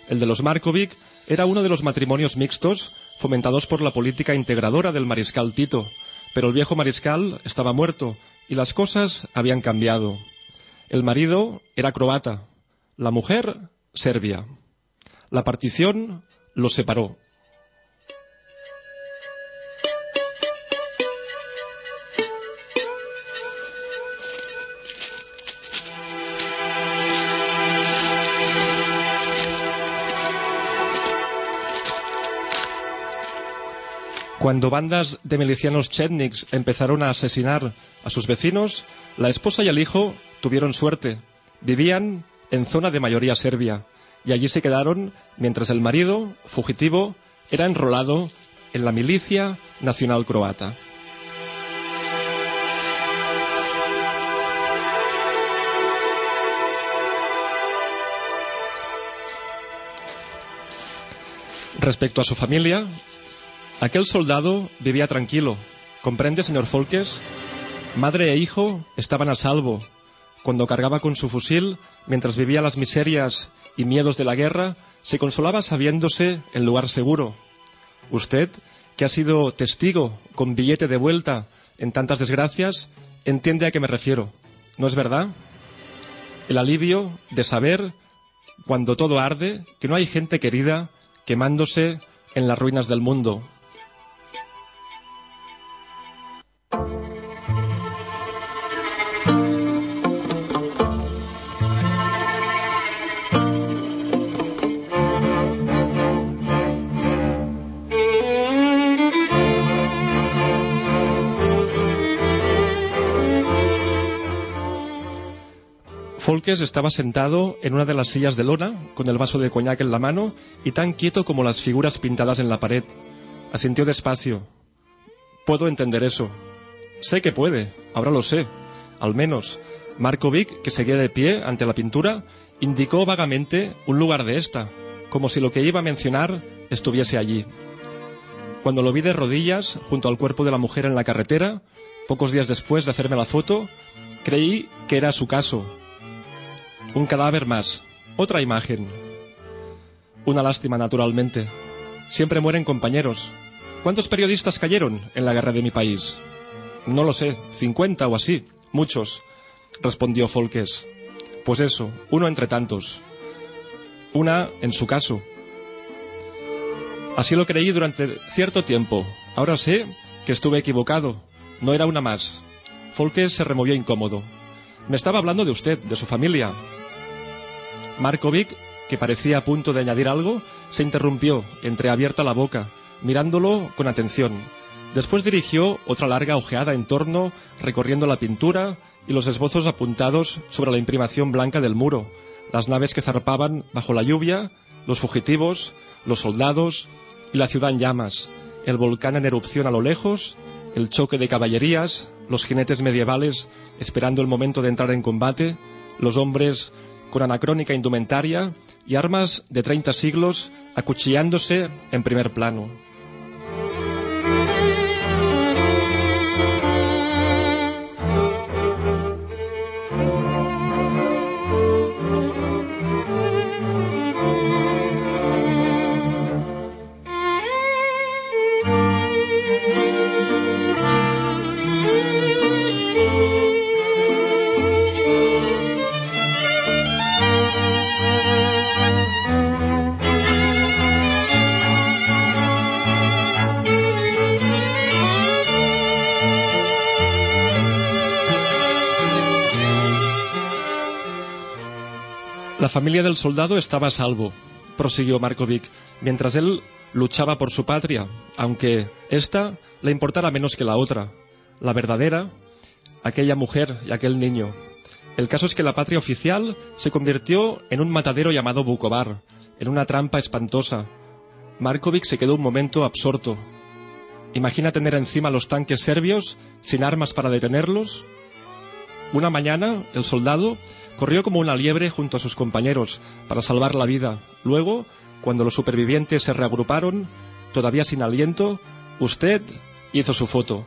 El de los Markovic era uno de los matrimonios mixtos fomentados por la política integradora del mariscal Tito, pero el viejo mariscal estaba muerto y las cosas habían cambiado. El marido era croata, la mujer serbia. La partición los separó. Cuando bandas de milicianos chetniks empezaron a asesinar a sus vecinos, la esposa y el hijo tuvieron suerte. Vivían en zona de mayoría serbia y allí se quedaron mientras el marido, fugitivo, era enrolado en la milicia nacional croata. Respecto a su familia, aquel soldado vivía tranquilo. ¿Comprende, señor Folkes? Madre e hijo estaban a salvo. Cuando cargaba con su fusil, mientras vivía las miserias y miedos de la guerra, se consolaba sabiéndose en lugar seguro. Usted, que ha sido testigo con billete de vuelta en tantas desgracias, entiende a qué me refiero. ¿No es verdad? El alivio de saber, cuando todo arde, que no hay gente querida quemándose en las ruinas del mundo. Folkes estaba sentado en una de las sillas de lona, con el vaso de coñac en la mano y tan quieto como las figuras pintadas en la pared. Asintió despacio. Puedo entender eso. Sé que puede, ahora lo sé. Al menos, Markovic, que seguía de pie ante la pintura, indicó vagamente un lugar de esta, como si lo que iba a mencionar estuviese allí. Cuando lo vi de rodillas, junto al cuerpo de la mujer en la carretera, pocos días después de hacerme la foto, creí que era su caso, un cadáver más. Otra imagen. Una lástima, naturalmente. Siempre mueren compañeros. ¿Cuántos periodistas cayeron en la guerra de mi país? No lo sé, cincuenta o así. Muchos, respondió Folkes. Pues eso, uno entre tantos. Una en su caso. Así lo creí durante cierto tiempo. Ahora sé que estuve equivocado. No era una más. Folkes se removió incómodo. Me estaba hablando de usted, de su familia. Markovic, que parecía a punto de añadir algo, se interrumpió, entreabierta la boca, mirándolo con atención. Después dirigió otra larga ojeada en torno, recorriendo la pintura y los esbozos apuntados sobre la imprimación blanca del muro, las naves que zarpaban bajo la lluvia, los fugitivos, los soldados y la ciudad en llamas, el volcán en erupción a lo lejos, el choque de caballerías, los jinetes medievales esperando el momento de entrar en combate, los hombres con anacrónica indumentaria y armas de 30 siglos acuchillándose en primer plano. La familia del soldado estaba a salvo, prosiguió Markovic, mientras él luchaba por su patria, aunque ésta le importara menos que la otra, la verdadera, aquella mujer y aquel niño. El caso es que la patria oficial se convirtió en un matadero llamado Bukovar, en una trampa espantosa. Markovic se quedó un momento absorto. Imagina tener encima los tanques serbios sin armas para detenerlos. Una mañana, el soldado corrió como una liebre junto a sus compañeros para salvar la vida. Luego, cuando los supervivientes se reagruparon, todavía sin aliento, usted hizo su foto.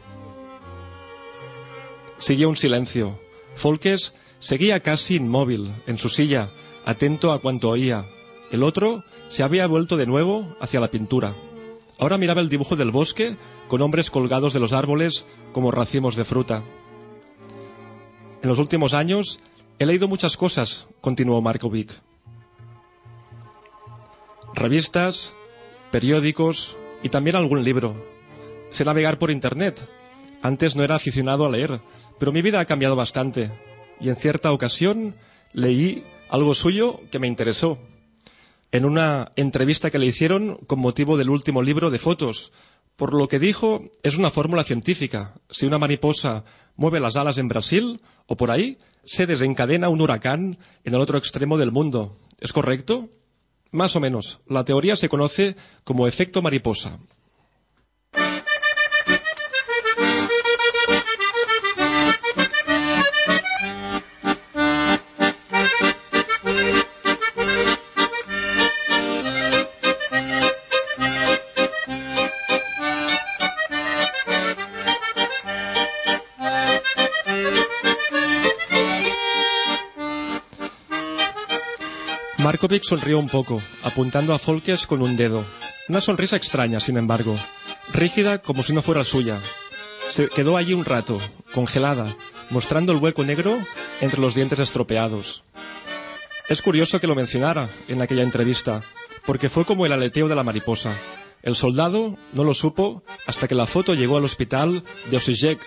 Siguió un silencio. Folkes seguía casi inmóvil en su silla, atento a cuanto oía. El otro se había vuelto de nuevo hacia la pintura. Ahora miraba el dibujo del bosque con hombres colgados de los árboles como racimos de fruta. En los últimos años he leído muchas cosas, continuó Markovic. Revistas, periódicos y también algún libro. Sé navegar por Internet. Antes no era aficionado a leer, pero mi vida ha cambiado bastante. Y en cierta ocasión leí algo suyo que me interesó. En una entrevista que le hicieron con motivo del último libro de fotos, por lo que dijo, es una fórmula científica. Si una mariposa mueve las alas en Brasil o por ahí, se desencadena un huracán en el otro extremo del mundo. ¿Es correcto? Más o menos. La teoría se conoce como efecto mariposa. Markovic sonrió un poco, apuntando a Folkes con un dedo. Una sonrisa extraña, sin embargo, rígida como si no fuera suya. Se quedó allí un rato, congelada, mostrando el hueco negro entre los dientes estropeados. Es curioso que lo mencionara en aquella entrevista, porque fue como el aleteo de la mariposa. El soldado no lo supo hasta que la foto llegó al hospital de Osijek.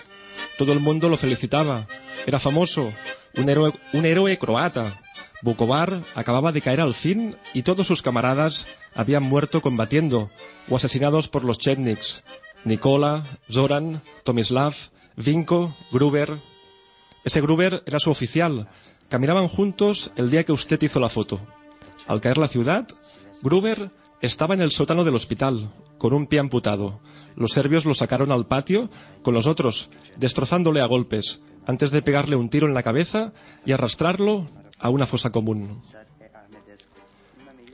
Todo el mundo lo felicitaba. Era famoso, un héroe, un héroe croata, Bukovar acababa de caer al fin y todos sus camaradas habían muerto combatiendo o asesinados por los Chetniks. Nikola, Zoran, Tomislav, Vinko, Gruber. Ese Gruber era su oficial. Caminaban juntos el día que usted hizo la foto. Al caer la ciudad, Gruber estaba en el sótano del hospital, con un pie amputado. Los serbios lo sacaron al patio con los otros, destrozándole a golpes, antes de pegarle un tiro en la cabeza y arrastrarlo a una fosa común.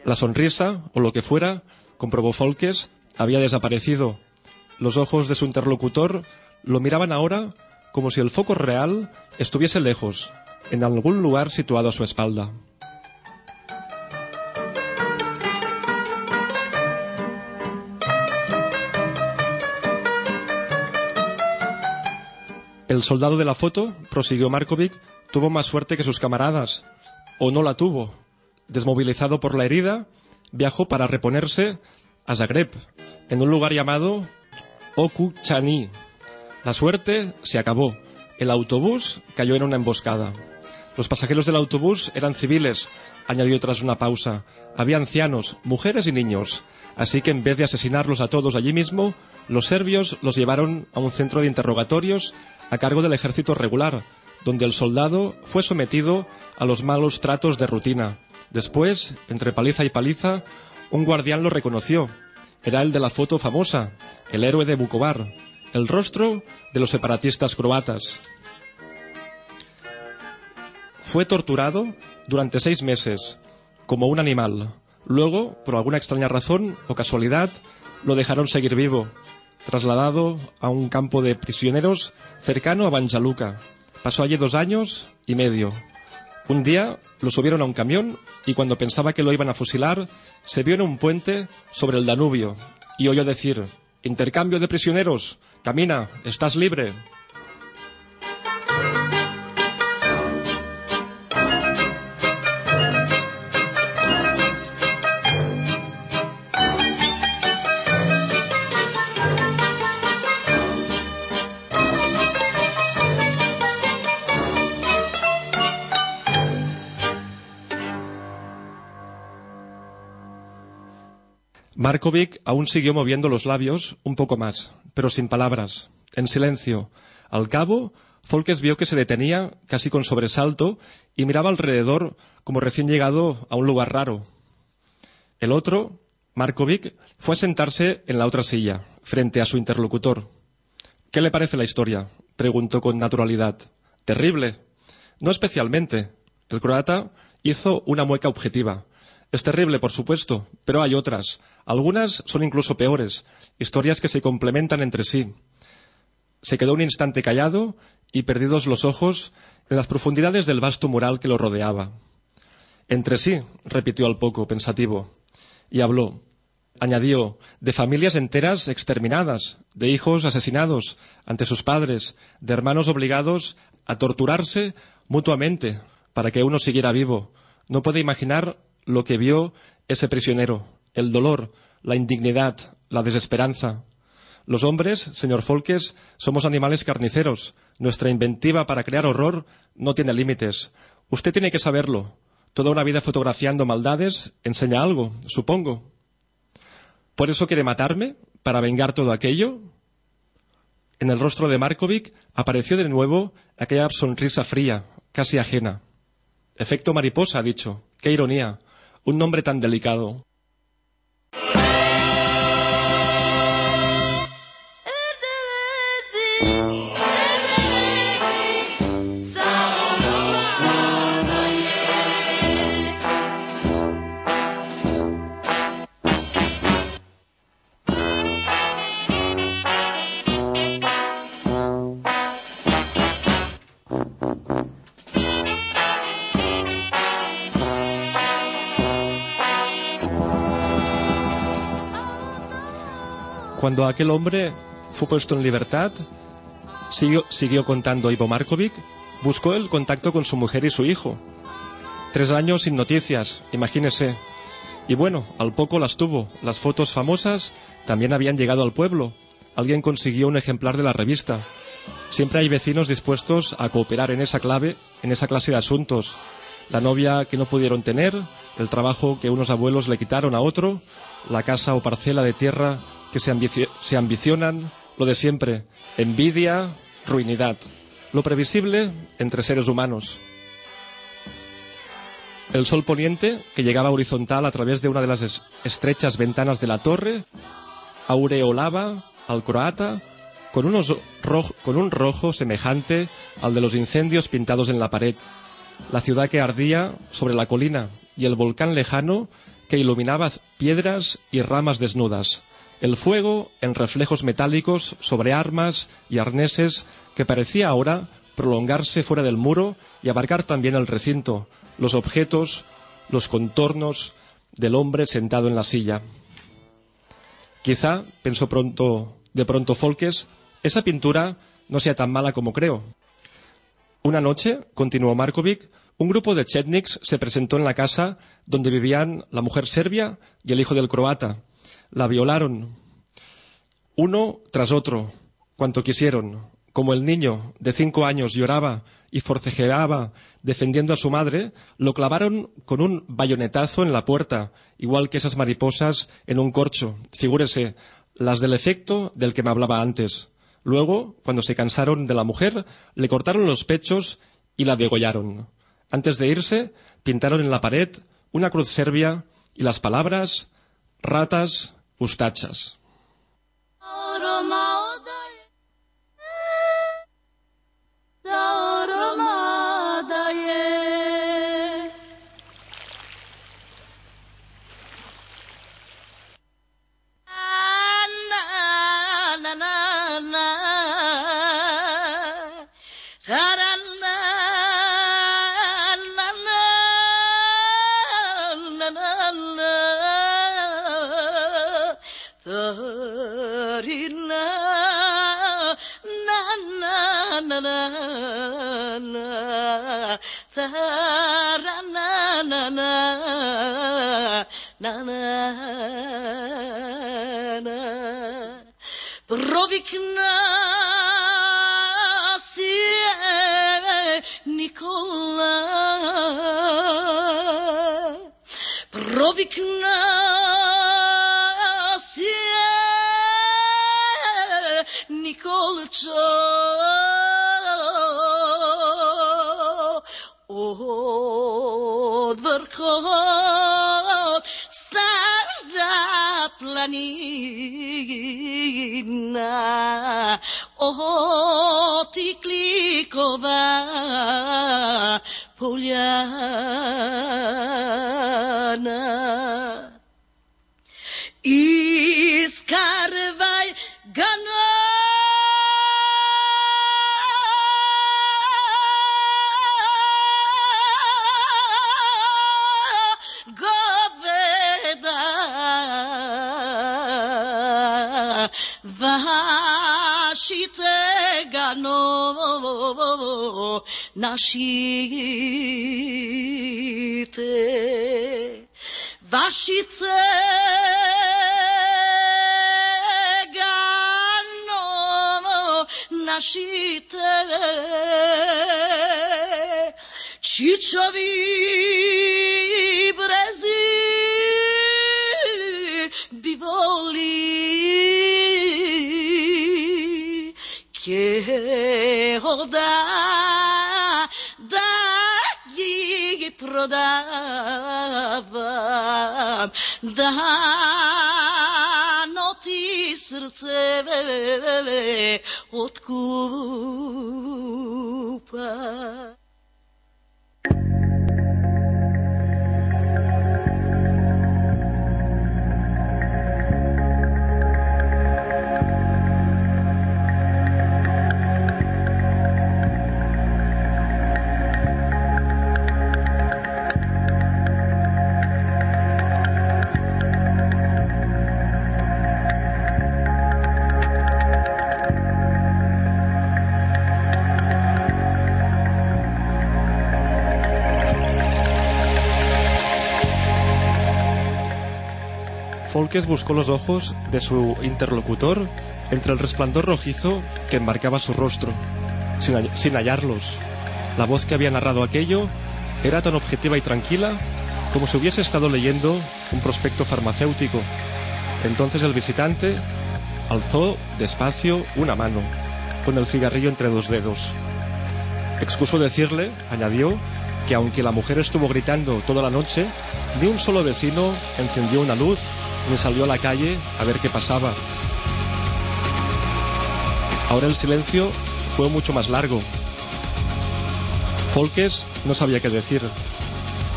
La sonrisa, o lo que fuera, comprobó Folkes, había desaparecido. Los ojos de su interlocutor lo miraban ahora como si el foco real estuviese lejos, en algún lugar situado a su espalda. El soldado de la foto, prosiguió Markovic, tuvo más suerte que sus camaradas, o no la tuvo. Desmovilizado por la herida, viajó para reponerse a Zagreb, en un lugar llamado Okuchani. La suerte se acabó. El autobús cayó en una emboscada. Los pasajeros del autobús eran civiles, añadió tras una pausa. Había ancianos, mujeres y niños. Así que en vez de asesinarlos a todos allí mismo, los serbios los llevaron a un centro de interrogatorios a cargo del ejército regular, donde el soldado fue sometido a los malos tratos de rutina. Después, entre paliza y paliza, un guardián lo reconoció. Era el de la foto famosa, el héroe de Bukovar, el rostro de los separatistas croatas. Fue torturado durante seis meses, como un animal. Luego, por alguna extraña razón o casualidad, lo dejaron seguir vivo, trasladado a un campo de prisioneros cercano a Banja Luka. Pasó allí dos años y medio. Un día lo subieron a un camión y cuando pensaba que lo iban a fusilar, se vio en un puente sobre el Danubio y oyó decir, intercambio de prisioneros, camina, estás libre. Markovic aún siguió moviendo los labios un poco más, pero sin palabras, en silencio. Al cabo, Folkes vio que se detenía, casi con sobresalto, y miraba alrededor como recién llegado a un lugar raro. El otro, Markovic, fue a sentarse en la otra silla, frente a su interlocutor. ¿Qué le parece la historia? preguntó con naturalidad. Terrible. No especialmente. El croata hizo una mueca objetiva. Es terrible, por supuesto, pero hay otras. Algunas son incluso peores, historias que se complementan entre sí. Se quedó un instante callado y perdidos los ojos en las profundidades del vasto mural que lo rodeaba. Entre sí, repitió al poco, pensativo, y habló. Añadió, de familias enteras exterminadas, de hijos asesinados ante sus padres, de hermanos obligados a torturarse mutuamente para que uno siguiera vivo. No puede imaginar lo que vio ese prisionero, el dolor, la indignidad, la desesperanza. Los hombres, señor Folkes, somos animales carniceros. Nuestra inventiva para crear horror no tiene límites. Usted tiene que saberlo. Toda una vida fotografiando maldades enseña algo, supongo. ¿Por eso quiere matarme? ¿Para vengar todo aquello? En el rostro de Markovic apareció de nuevo aquella sonrisa fría, casi ajena. Efecto mariposa, ha dicho. Qué ironía. Un nombre tan delicado. Cuando aquel hombre fue puesto en libertad, siguió, contando Ivo Markovic, buscó el contacto con su mujer y su hijo. Tres años sin noticias, imagínese. Y bueno, al poco las tuvo. Las fotos famosas también habían llegado al pueblo. Alguien consiguió un ejemplar de la revista. Siempre hay vecinos dispuestos a cooperar en esa clave, en esa clase de asuntos. La novia que no pudieron tener, el trabajo que unos abuelos le quitaron a otro, la casa o parcela de tierra que se, ambicionan lo de siempre, envidia, ruinidad, lo previsible entre seres humanos. El sol poniente, que llegaba horizontal a través de una de las estrechas ventanas de la torre, aureolaba al croata con, un rojo semejante al de los incendios pintados en la pared, la ciudad que ardía sobre la colina y el volcán lejano que iluminaba piedras y ramas desnudas, el fuego en reflejos metálicos sobre armas y arneses que parecía ahora prolongarse fuera del muro y abarcar también el recinto, los objetos, los contornos del hombre sentado en la silla. Quizá, pensó pronto, de pronto Folkes, esa pintura no sea tan mala como creo. Una noche, continuó Markovic, un grupo de chetniks se presentó en la casa donde vivían la mujer serbia y el hijo del croata, la violaron, uno tras otro, cuanto quisieron. Como el niño de cinco años lloraba y forcejeaba defendiendo a su madre, lo clavaron con un bayonetazo en la puerta, igual que esas mariposas en un corcho. Figúrese, las del efecto del que me hablaba antes. Luego, cuando se cansaron de la mujer, le cortaron los pechos y la degollaron. Antes de irse, pintaron en la pared una cruz serbia y las palabras ratas ustachas. nashite vashite gano nashite chichovi brezi bivoli voli che hoda da gli prodavam da noti srce otkupa Buscó los ojos de su interlocutor entre el resplandor rojizo que enmarcaba su rostro, sin, sin hallarlos. La voz que había narrado aquello era tan objetiva y tranquila como si hubiese estado leyendo un prospecto farmacéutico. Entonces el visitante alzó despacio una mano, con el cigarrillo entre dos dedos. Excuso decirle, añadió, que aunque la mujer estuvo gritando toda la noche, ni un solo vecino encendió una luz ni salió a la calle a ver qué pasaba. Ahora el silencio fue mucho más largo. Folkes no sabía qué decir.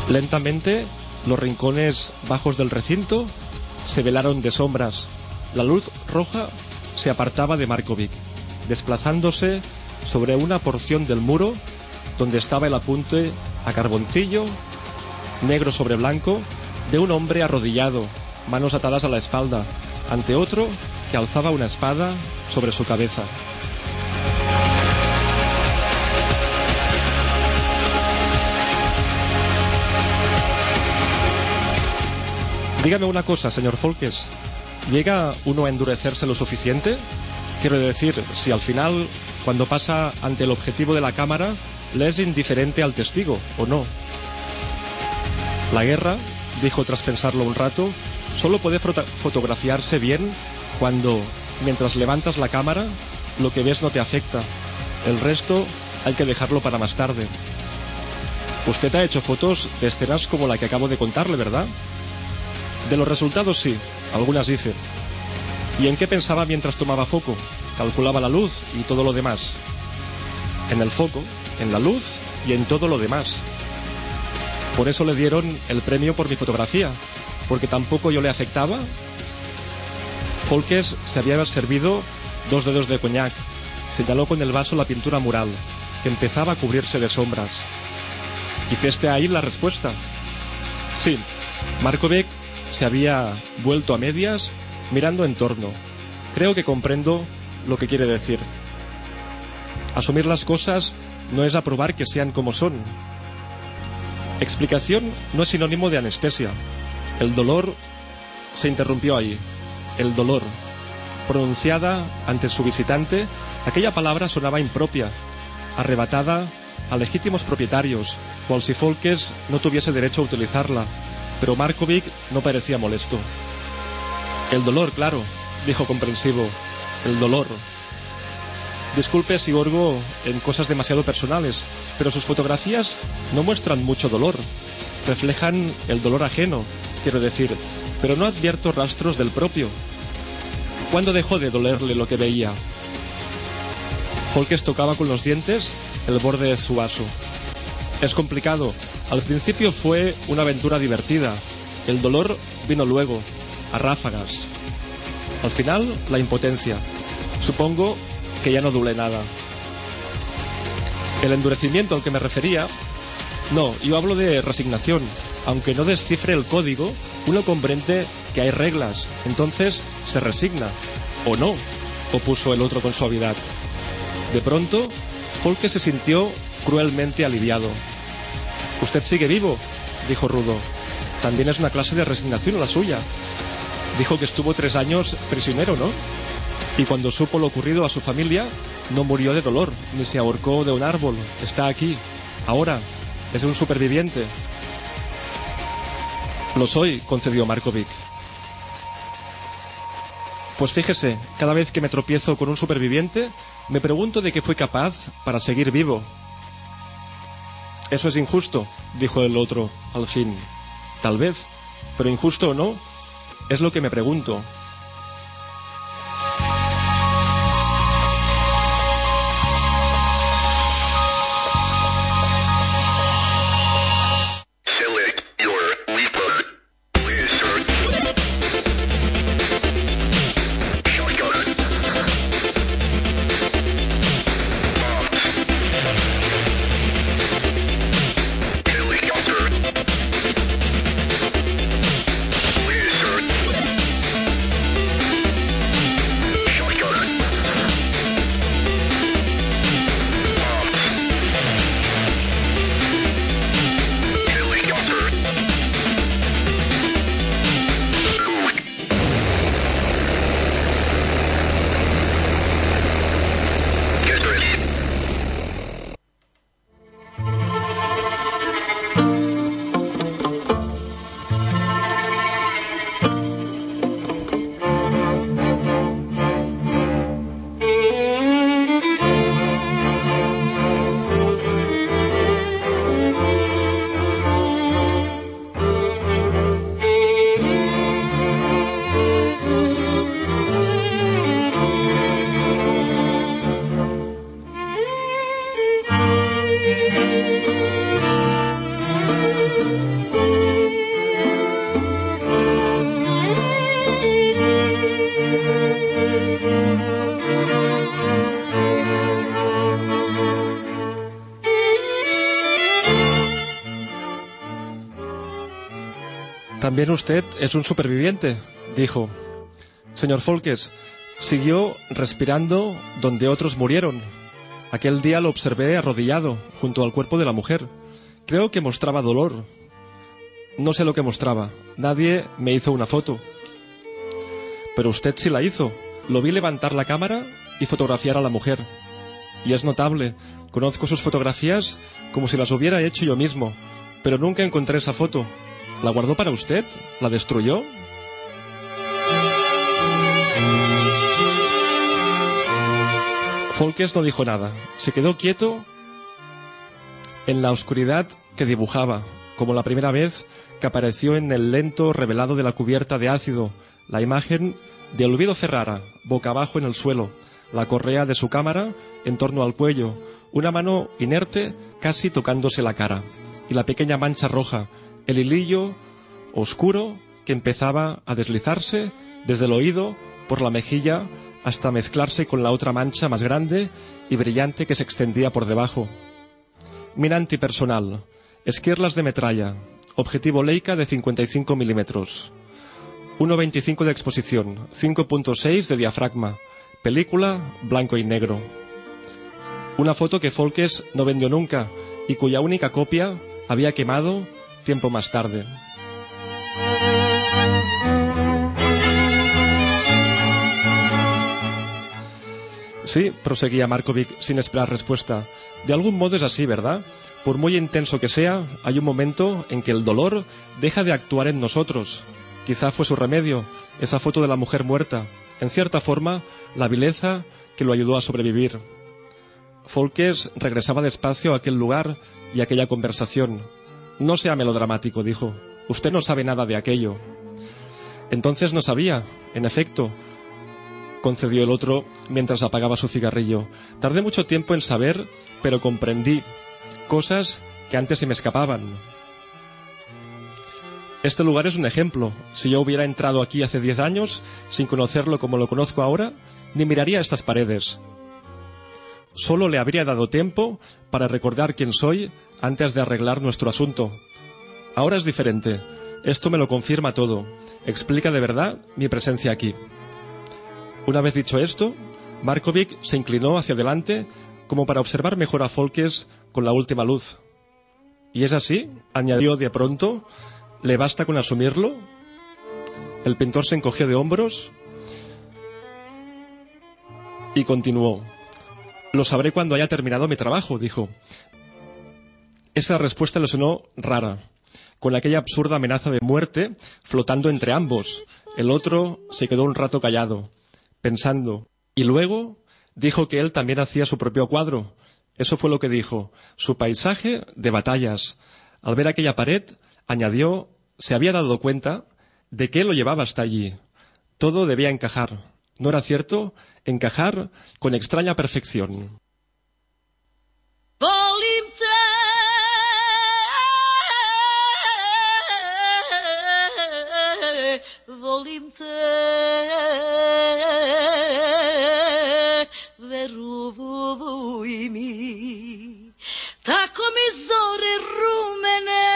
Lentamente, los rincones bajos del recinto se velaron de sombras. La luz roja se apartaba de Markovic, desplazándose sobre una porción del muro donde estaba el apunte a carboncillo, negro sobre blanco, de un hombre arrodillado, manos atadas a la espalda, ante otro que alzaba una espada sobre su cabeza. Dígame una cosa, señor Folkes. ¿Llega uno a endurecerse lo suficiente? Quiero decir, si al final, cuando pasa ante el objetivo de la cámara, le es indiferente al testigo, ¿o no? La guerra, dijo tras pensarlo un rato, solo puede fotografiarse bien cuando, mientras levantas la cámara, lo que ves no te afecta. El resto hay que dejarlo para más tarde. Usted ha hecho fotos de escenas como la que acabo de contarle, ¿verdad? De los resultados sí, algunas dice. ¿Y en qué pensaba mientras tomaba foco? Calculaba la luz y todo lo demás. En el foco, en la luz y en todo lo demás. Por eso le dieron el premio por mi fotografía, porque tampoco yo le afectaba. Folkes se había servido dos dedos de coñac. Señaló con el vaso la pintura mural, que empezaba a cubrirse de sombras. Quizá esté ahí la respuesta. Sí, Markovic se había vuelto a medias mirando en torno. Creo que comprendo lo que quiere decir. Asumir las cosas no es aprobar que sean como son. Explicación no es sinónimo de anestesia. El dolor se interrumpió ahí. El dolor. Pronunciada ante su visitante, aquella palabra sonaba impropia, arrebatada a legítimos propietarios, cual si Folkes no tuviese derecho a utilizarla, pero Markovic no parecía molesto. El dolor, claro, dijo comprensivo. El dolor. Disculpe si orgo en cosas demasiado personales, pero sus fotografías no muestran mucho dolor. Reflejan el dolor ajeno, quiero decir, pero no advierto rastros del propio. ¿Cuándo dejó de dolerle lo que veía? Folkes tocaba con los dientes el borde de su vaso. Es complicado. Al principio fue una aventura divertida. El dolor vino luego, a ráfagas. Al final, la impotencia. Supongo que ya no duele nada. El endurecimiento al que me refería, no, yo hablo de resignación. Aunque no descifre el código, uno comprende que hay reglas, entonces se resigna. ¿O no? opuso el otro con suavidad. De pronto, Folke se sintió cruelmente aliviado. Usted sigue vivo, dijo Rudo. También es una clase de resignación la suya. Dijo que estuvo tres años prisionero, ¿no? Y cuando supo lo ocurrido a su familia, no murió de dolor, ni se ahorcó de un árbol. Está aquí, ahora. Es un superviviente. Lo soy, concedió Markovic. Pues fíjese, cada vez que me tropiezo con un superviviente, me pregunto de qué fue capaz para seguir vivo. Eso es injusto, dijo el otro, al fin. Tal vez, pero injusto o no, es lo que me pregunto. También usted es un superviviente, dijo. Señor Folkes, siguió respirando donde otros murieron. Aquel día lo observé arrodillado junto al cuerpo de la mujer. Creo que mostraba dolor. No sé lo que mostraba. Nadie me hizo una foto. Pero usted sí la hizo. Lo vi levantar la cámara y fotografiar a la mujer. Y es notable. Conozco sus fotografías como si las hubiera hecho yo mismo. Pero nunca encontré esa foto. ¿La guardó para usted? ¿La destruyó? Folkes no dijo nada. Se quedó quieto en la oscuridad que dibujaba, como la primera vez que apareció en el lento revelado de la cubierta de ácido, la imagen de Olvido Ferrara, boca abajo en el suelo, la correa de su cámara en torno al cuello, una mano inerte casi tocándose la cara, y la pequeña mancha roja, el hilillo oscuro que empezaba a deslizarse desde el oído por la mejilla hasta mezclarse con la otra mancha más grande y brillante que se extendía por debajo. Mina antipersonal, esquirlas de metralla, objetivo Leica de 55 milímetros, 1.25 de exposición, 5.6 de diafragma, película blanco y negro. Una foto que Folkes no vendió nunca y cuya única copia había quemado tiempo más tarde. Sí, proseguía Markovic sin esperar respuesta. De algún modo es así, ¿verdad? Por muy intenso que sea, hay un momento en que el dolor deja de actuar en nosotros. Quizá fue su remedio, esa foto de la mujer muerta. En cierta forma, la vileza que lo ayudó a sobrevivir. Folkes regresaba despacio a aquel lugar y aquella conversación. No sea melodramático, dijo. Usted no sabe nada de aquello. Entonces no sabía, en efecto, concedió el otro mientras apagaba su cigarrillo. Tardé mucho tiempo en saber, pero comprendí cosas que antes se me escapaban. Este lugar es un ejemplo. Si yo hubiera entrado aquí hace diez años, sin conocerlo como lo conozco ahora, ni miraría estas paredes. Solo le habría dado tiempo para recordar quién soy antes de arreglar nuestro asunto. Ahora es diferente. Esto me lo confirma todo. Explica de verdad mi presencia aquí. Una vez dicho esto, Markovic se inclinó hacia adelante como para observar mejor a Folkes con la última luz. ¿Y es así? añadió de pronto. ¿Le basta con asumirlo? El pintor se encogió de hombros y continuó. Lo sabré cuando haya terminado mi trabajo, dijo. Esa respuesta le sonó rara, con aquella absurda amenaza de muerte flotando entre ambos. El otro se quedó un rato callado, pensando, y luego dijo que él también hacía su propio cuadro. Eso fue lo que dijo, su paisaje de batallas. Al ver aquella pared, añadió, se había dado cuenta de que lo llevaba hasta allí. Todo debía encajar. ¿No era cierto? Encajar con extraña perfección. Volim te, volim te, veruj mi. Tako mi zore rumene,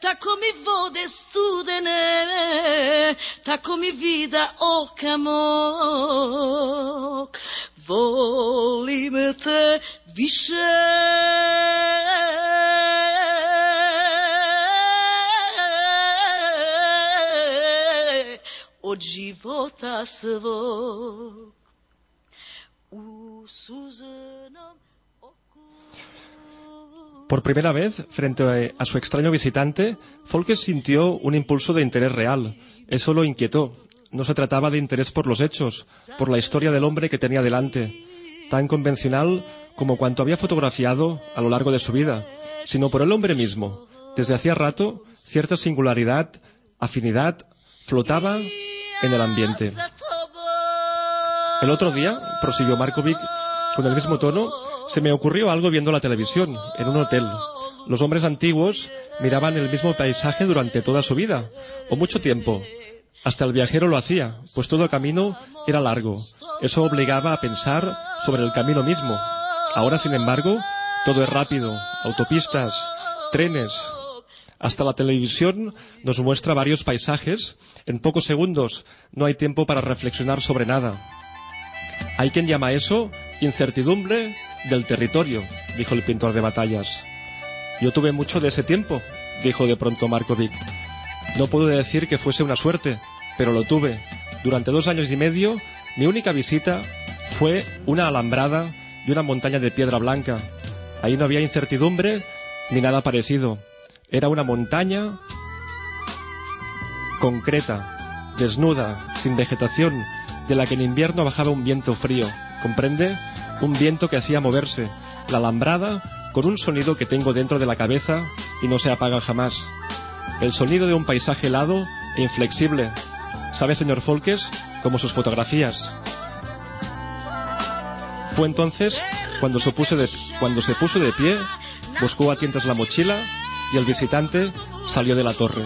tako vode studene, tako vida oka. Volim te više Por primera vez, frente a su extraño visitante, Folkes sintió un impulso de interés real. Eso lo inquietó. No se trataba de interés por los hechos, por la historia del hombre que tenía delante, tan convencional como cuanto había fotografiado a lo largo de su vida, sino por el hombre mismo. Desde hacía rato, cierta singularidad, afinidad, flotaba en el ambiente. El otro día, prosiguió Markovic con el mismo tono, se me ocurrió algo viendo la televisión, en un hotel. Los hombres antiguos miraban el mismo paisaje durante toda su vida, o mucho tiempo. Hasta el viajero lo hacía, pues todo camino era largo. Eso obligaba a pensar sobre el camino mismo. Ahora, sin embargo, todo es rápido, autopistas, trenes. Hasta la televisión nos muestra varios paisajes. En pocos segundos no hay tiempo para reflexionar sobre nada. Hay quien llama eso incertidumbre del territorio, dijo el pintor de batallas. Yo tuve mucho de ese tiempo, dijo de pronto Markovic. No puedo decir que fuese una suerte, pero lo tuve. Durante dos años y medio, mi única visita fue una alambrada y una montaña de piedra blanca. Ahí no había incertidumbre ni nada parecido. Era una montaña concreta, desnuda, sin vegetación, de la que en invierno bajaba un viento frío. ¿Comprende? Un viento que hacía moverse la alambrada con un sonido que tengo dentro de la cabeza y no se apaga jamás. El sonido de un paisaje helado e inflexible. ¿Sabe, señor Folkes? Como sus fotografías. Fue entonces cuando se, puso de, cuando se puso de pie, buscó a tientas la mochila y el visitante salió de la torre.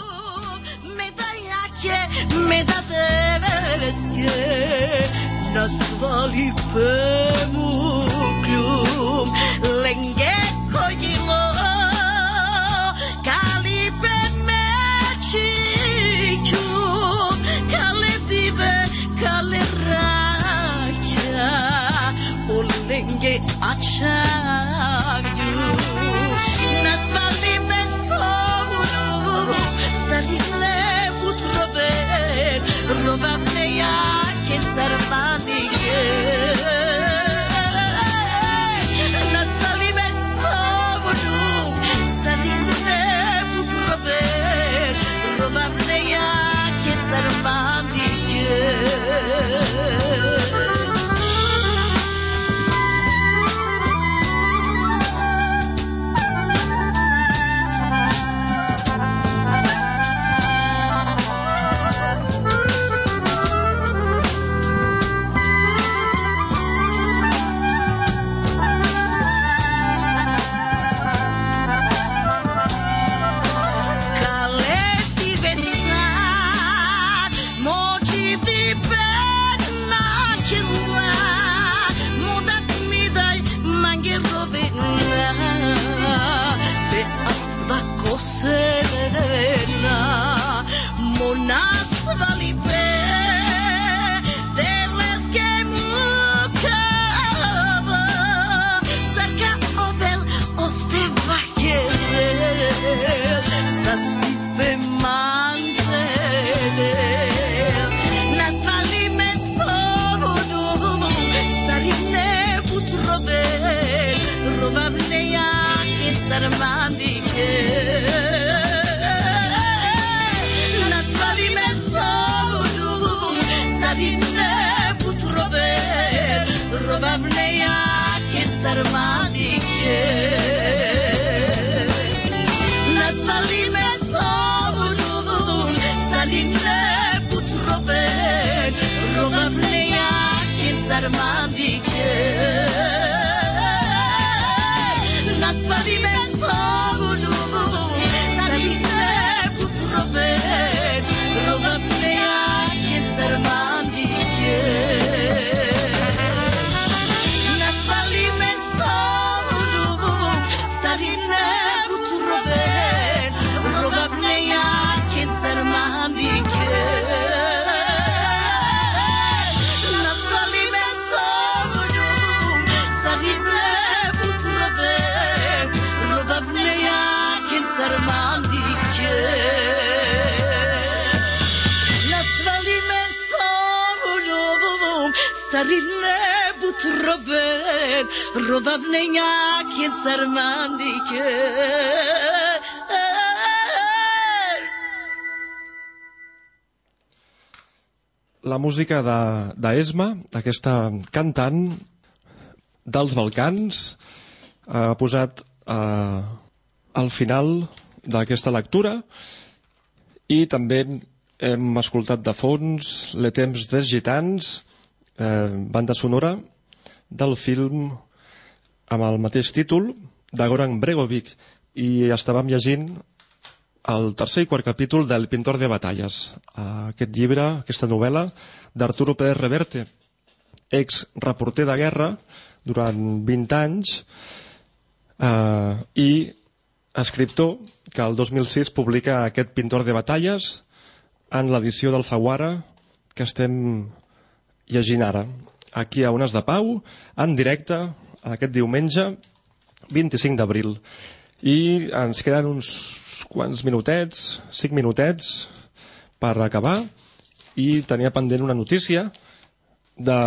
Música de- d'Esma, aquesta cantant dels Balcans, ha posat eh, al final d'aquesta lectura. I també hem escoltat de fons Le temps des gitans, eh, banda sonora del film amb el mateix títol de Goran Bregovic. I estàvem llegint el tercer i quart capítol del Pintor de Batalles, aquest llibre, aquesta novel·la d'Arturo Pérez Reverte, ex reporter de guerra durant 20 anys eh, i escriptor que el 2006 publica aquest Pintor de Batalles en l'edició del Faguara que estem llegint ara. Aquí a Ones de Pau en directe aquest diumenge 25 d'abril i ens queden uns quants minutets 5 minutets per acabar. I tenia pendent una notícia de,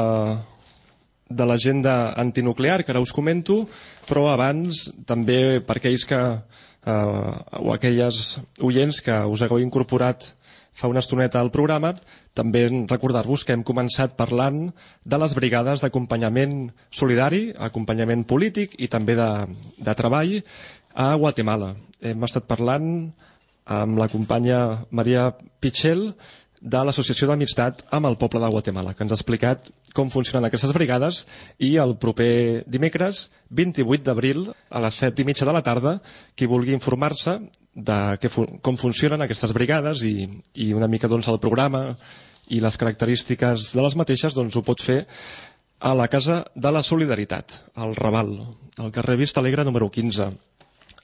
de l'agenda antinuclear que ara us comento però abans també per aquells que eh, o aquelles oients que us hagueu incorporat fa una estoneta al programa, també recordar-vos que hem començat parlant de les brigades d'acompanyament solidari, acompanyament polític i també de, de treball a Guatemala. Hem estat parlant amb la companya Maria Pichel de l'Associació d'Amistat amb el poble de Guatemala, que ens ha explicat com funcionen aquestes brigades i el proper dimecres, 28 d'abril, a les 7 i mitja de la tarda, qui vulgui informar-se de fu- com funcionen aquestes brigades i, i una mica doncs, el programa i les característiques de les mateixes doncs, ho pot fer a la Casa de la Solidaritat, al Raval, al carrer Vista Alegre número 15.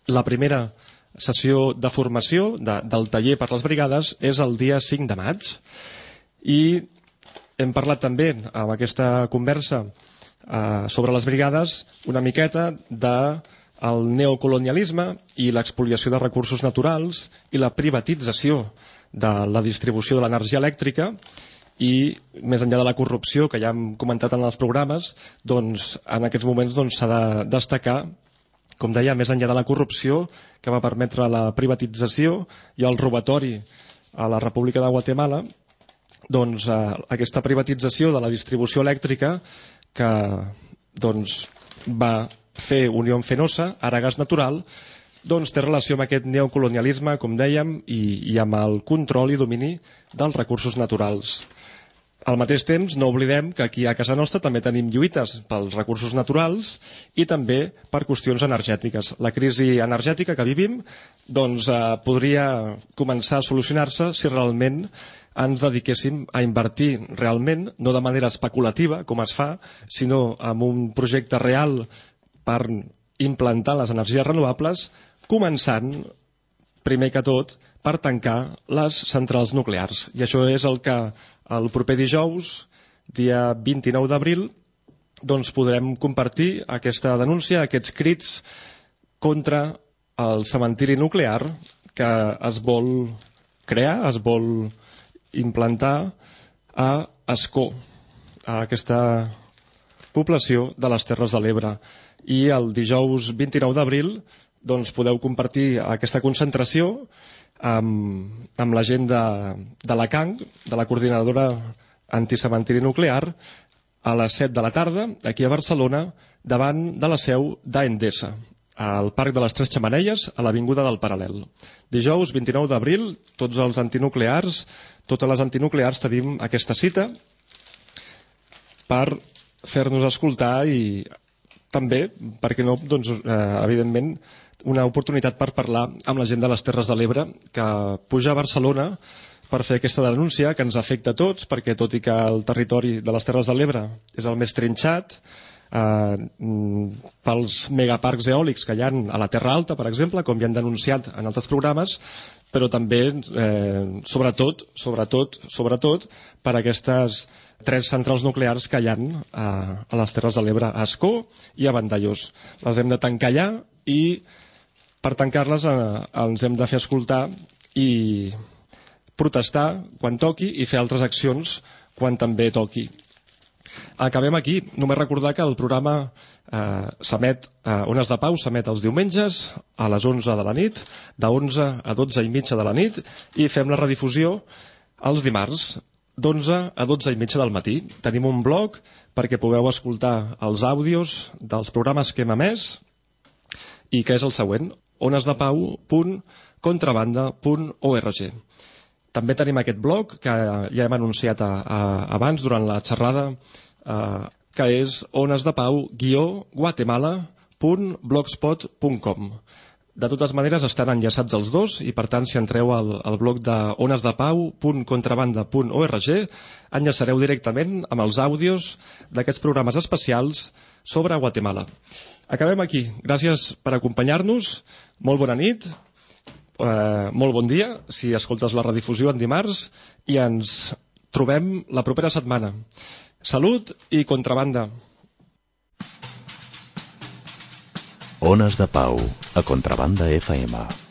La primera sessió de formació de, del taller per les brigades és el dia 5 de maig. I hem parlat també amb aquesta conversa eh, sobre les brigades una miqueta de el neocolonialisme i l'expoliació de recursos naturals i la privatització de la distribució de l'energia elèctrica i més enllà de la corrupció que ja hem comentat en els programes doncs en aquests moments doncs, s'ha de destacar com deia, més enllà de la corrupció que va permetre la privatització i el robatori a la República de Guatemala, doncs eh, aquesta privatització de la distribució elèctrica que doncs, va fer Unió Fenosa, ara gas natural, doncs té relació amb aquest neocolonialisme, com dèiem, i, i amb el control i domini dels recursos naturals. Al mateix temps, no oblidem que aquí a casa nostra també tenim lluites pels recursos naturals i també per qüestions energètiques. La crisi energètica que vivim doncs, eh, podria començar a solucionar-se si realment ens dediquéssim a invertir realment, no de manera especulativa, com es fa, sinó amb un projecte real per implantar les energies renovables, començant primer que tot, per tancar les centrals nuclears. I això és el que el proper dijous, dia 29 d'abril, doncs podrem compartir aquesta denúncia, aquests crits contra el cementiri nuclear que es vol crear, es vol implantar a Escó, a aquesta població de les Terres de l'Ebre. I el dijous 29 d'abril doncs podeu compartir aquesta concentració amb, amb la gent de, de la CANC, de la Coordinadora Anticementiri Nuclear, a les 7 de la tarda, aquí a Barcelona, davant de la seu d'Aendesa, al Parc de les Tres Xamanelles, a l'Avinguda del Paral·lel. Dijous 29 d'abril, tots els antinuclears, totes les antinuclears tenim aquesta cita per fer-nos escoltar i també, perquè no, doncs, eh, evidentment, una oportunitat per parlar amb la gent de les Terres de l'Ebre que puja a Barcelona per fer aquesta denúncia que ens afecta a tots, perquè tot i que el territori de les Terres de l'Ebre és el més trinxat, eh, pels megaparcs eòlics que hi ha a la Terra Alta, per exemple, com ja han denunciat en altres programes, però també, eh, sobretot, sobretot, sobretot, per aquestes tres centrals nuclears que hi ha a, a les Terres de l'Ebre, a Escó i a Vandellós. Les hem de tancar allà i per tancar-les eh, ens hem de fer escoltar i protestar quan toqui i fer altres accions quan també toqui. Acabem aquí. Només recordar que el programa eh, s'emet, eh, Ones de Pau s'emet els diumenges a les 11 de la nit, de 11 a 12 i mitja de la nit, i fem la redifusió els dimarts, d'11 a 12 i mitja del matí. Tenim un blog perquè pugueu escoltar els àudios dels programes que hem emès i que és el següent, onesdepau.contrabanda.org. També tenim aquest blog que ja hem anunciat a, a, abans durant la xerrada eh, que és onesdepau-guatemala.blogspot.com de totes maneres estan enllaçats els dos i per tant si entreu al, al blog de onesdepau.contrabanda.org enllaçareu directament amb els àudios d'aquests programes especials sobre Guatemala. Acabem aquí. Gràcies per acompanyar-nos. Molt bona nit. Eh, molt bon dia si escoltes la redifusió en dimarts i ens trobem la propera setmana. Salut i contrabanda. Ones de Pau, a Contrabanda FM.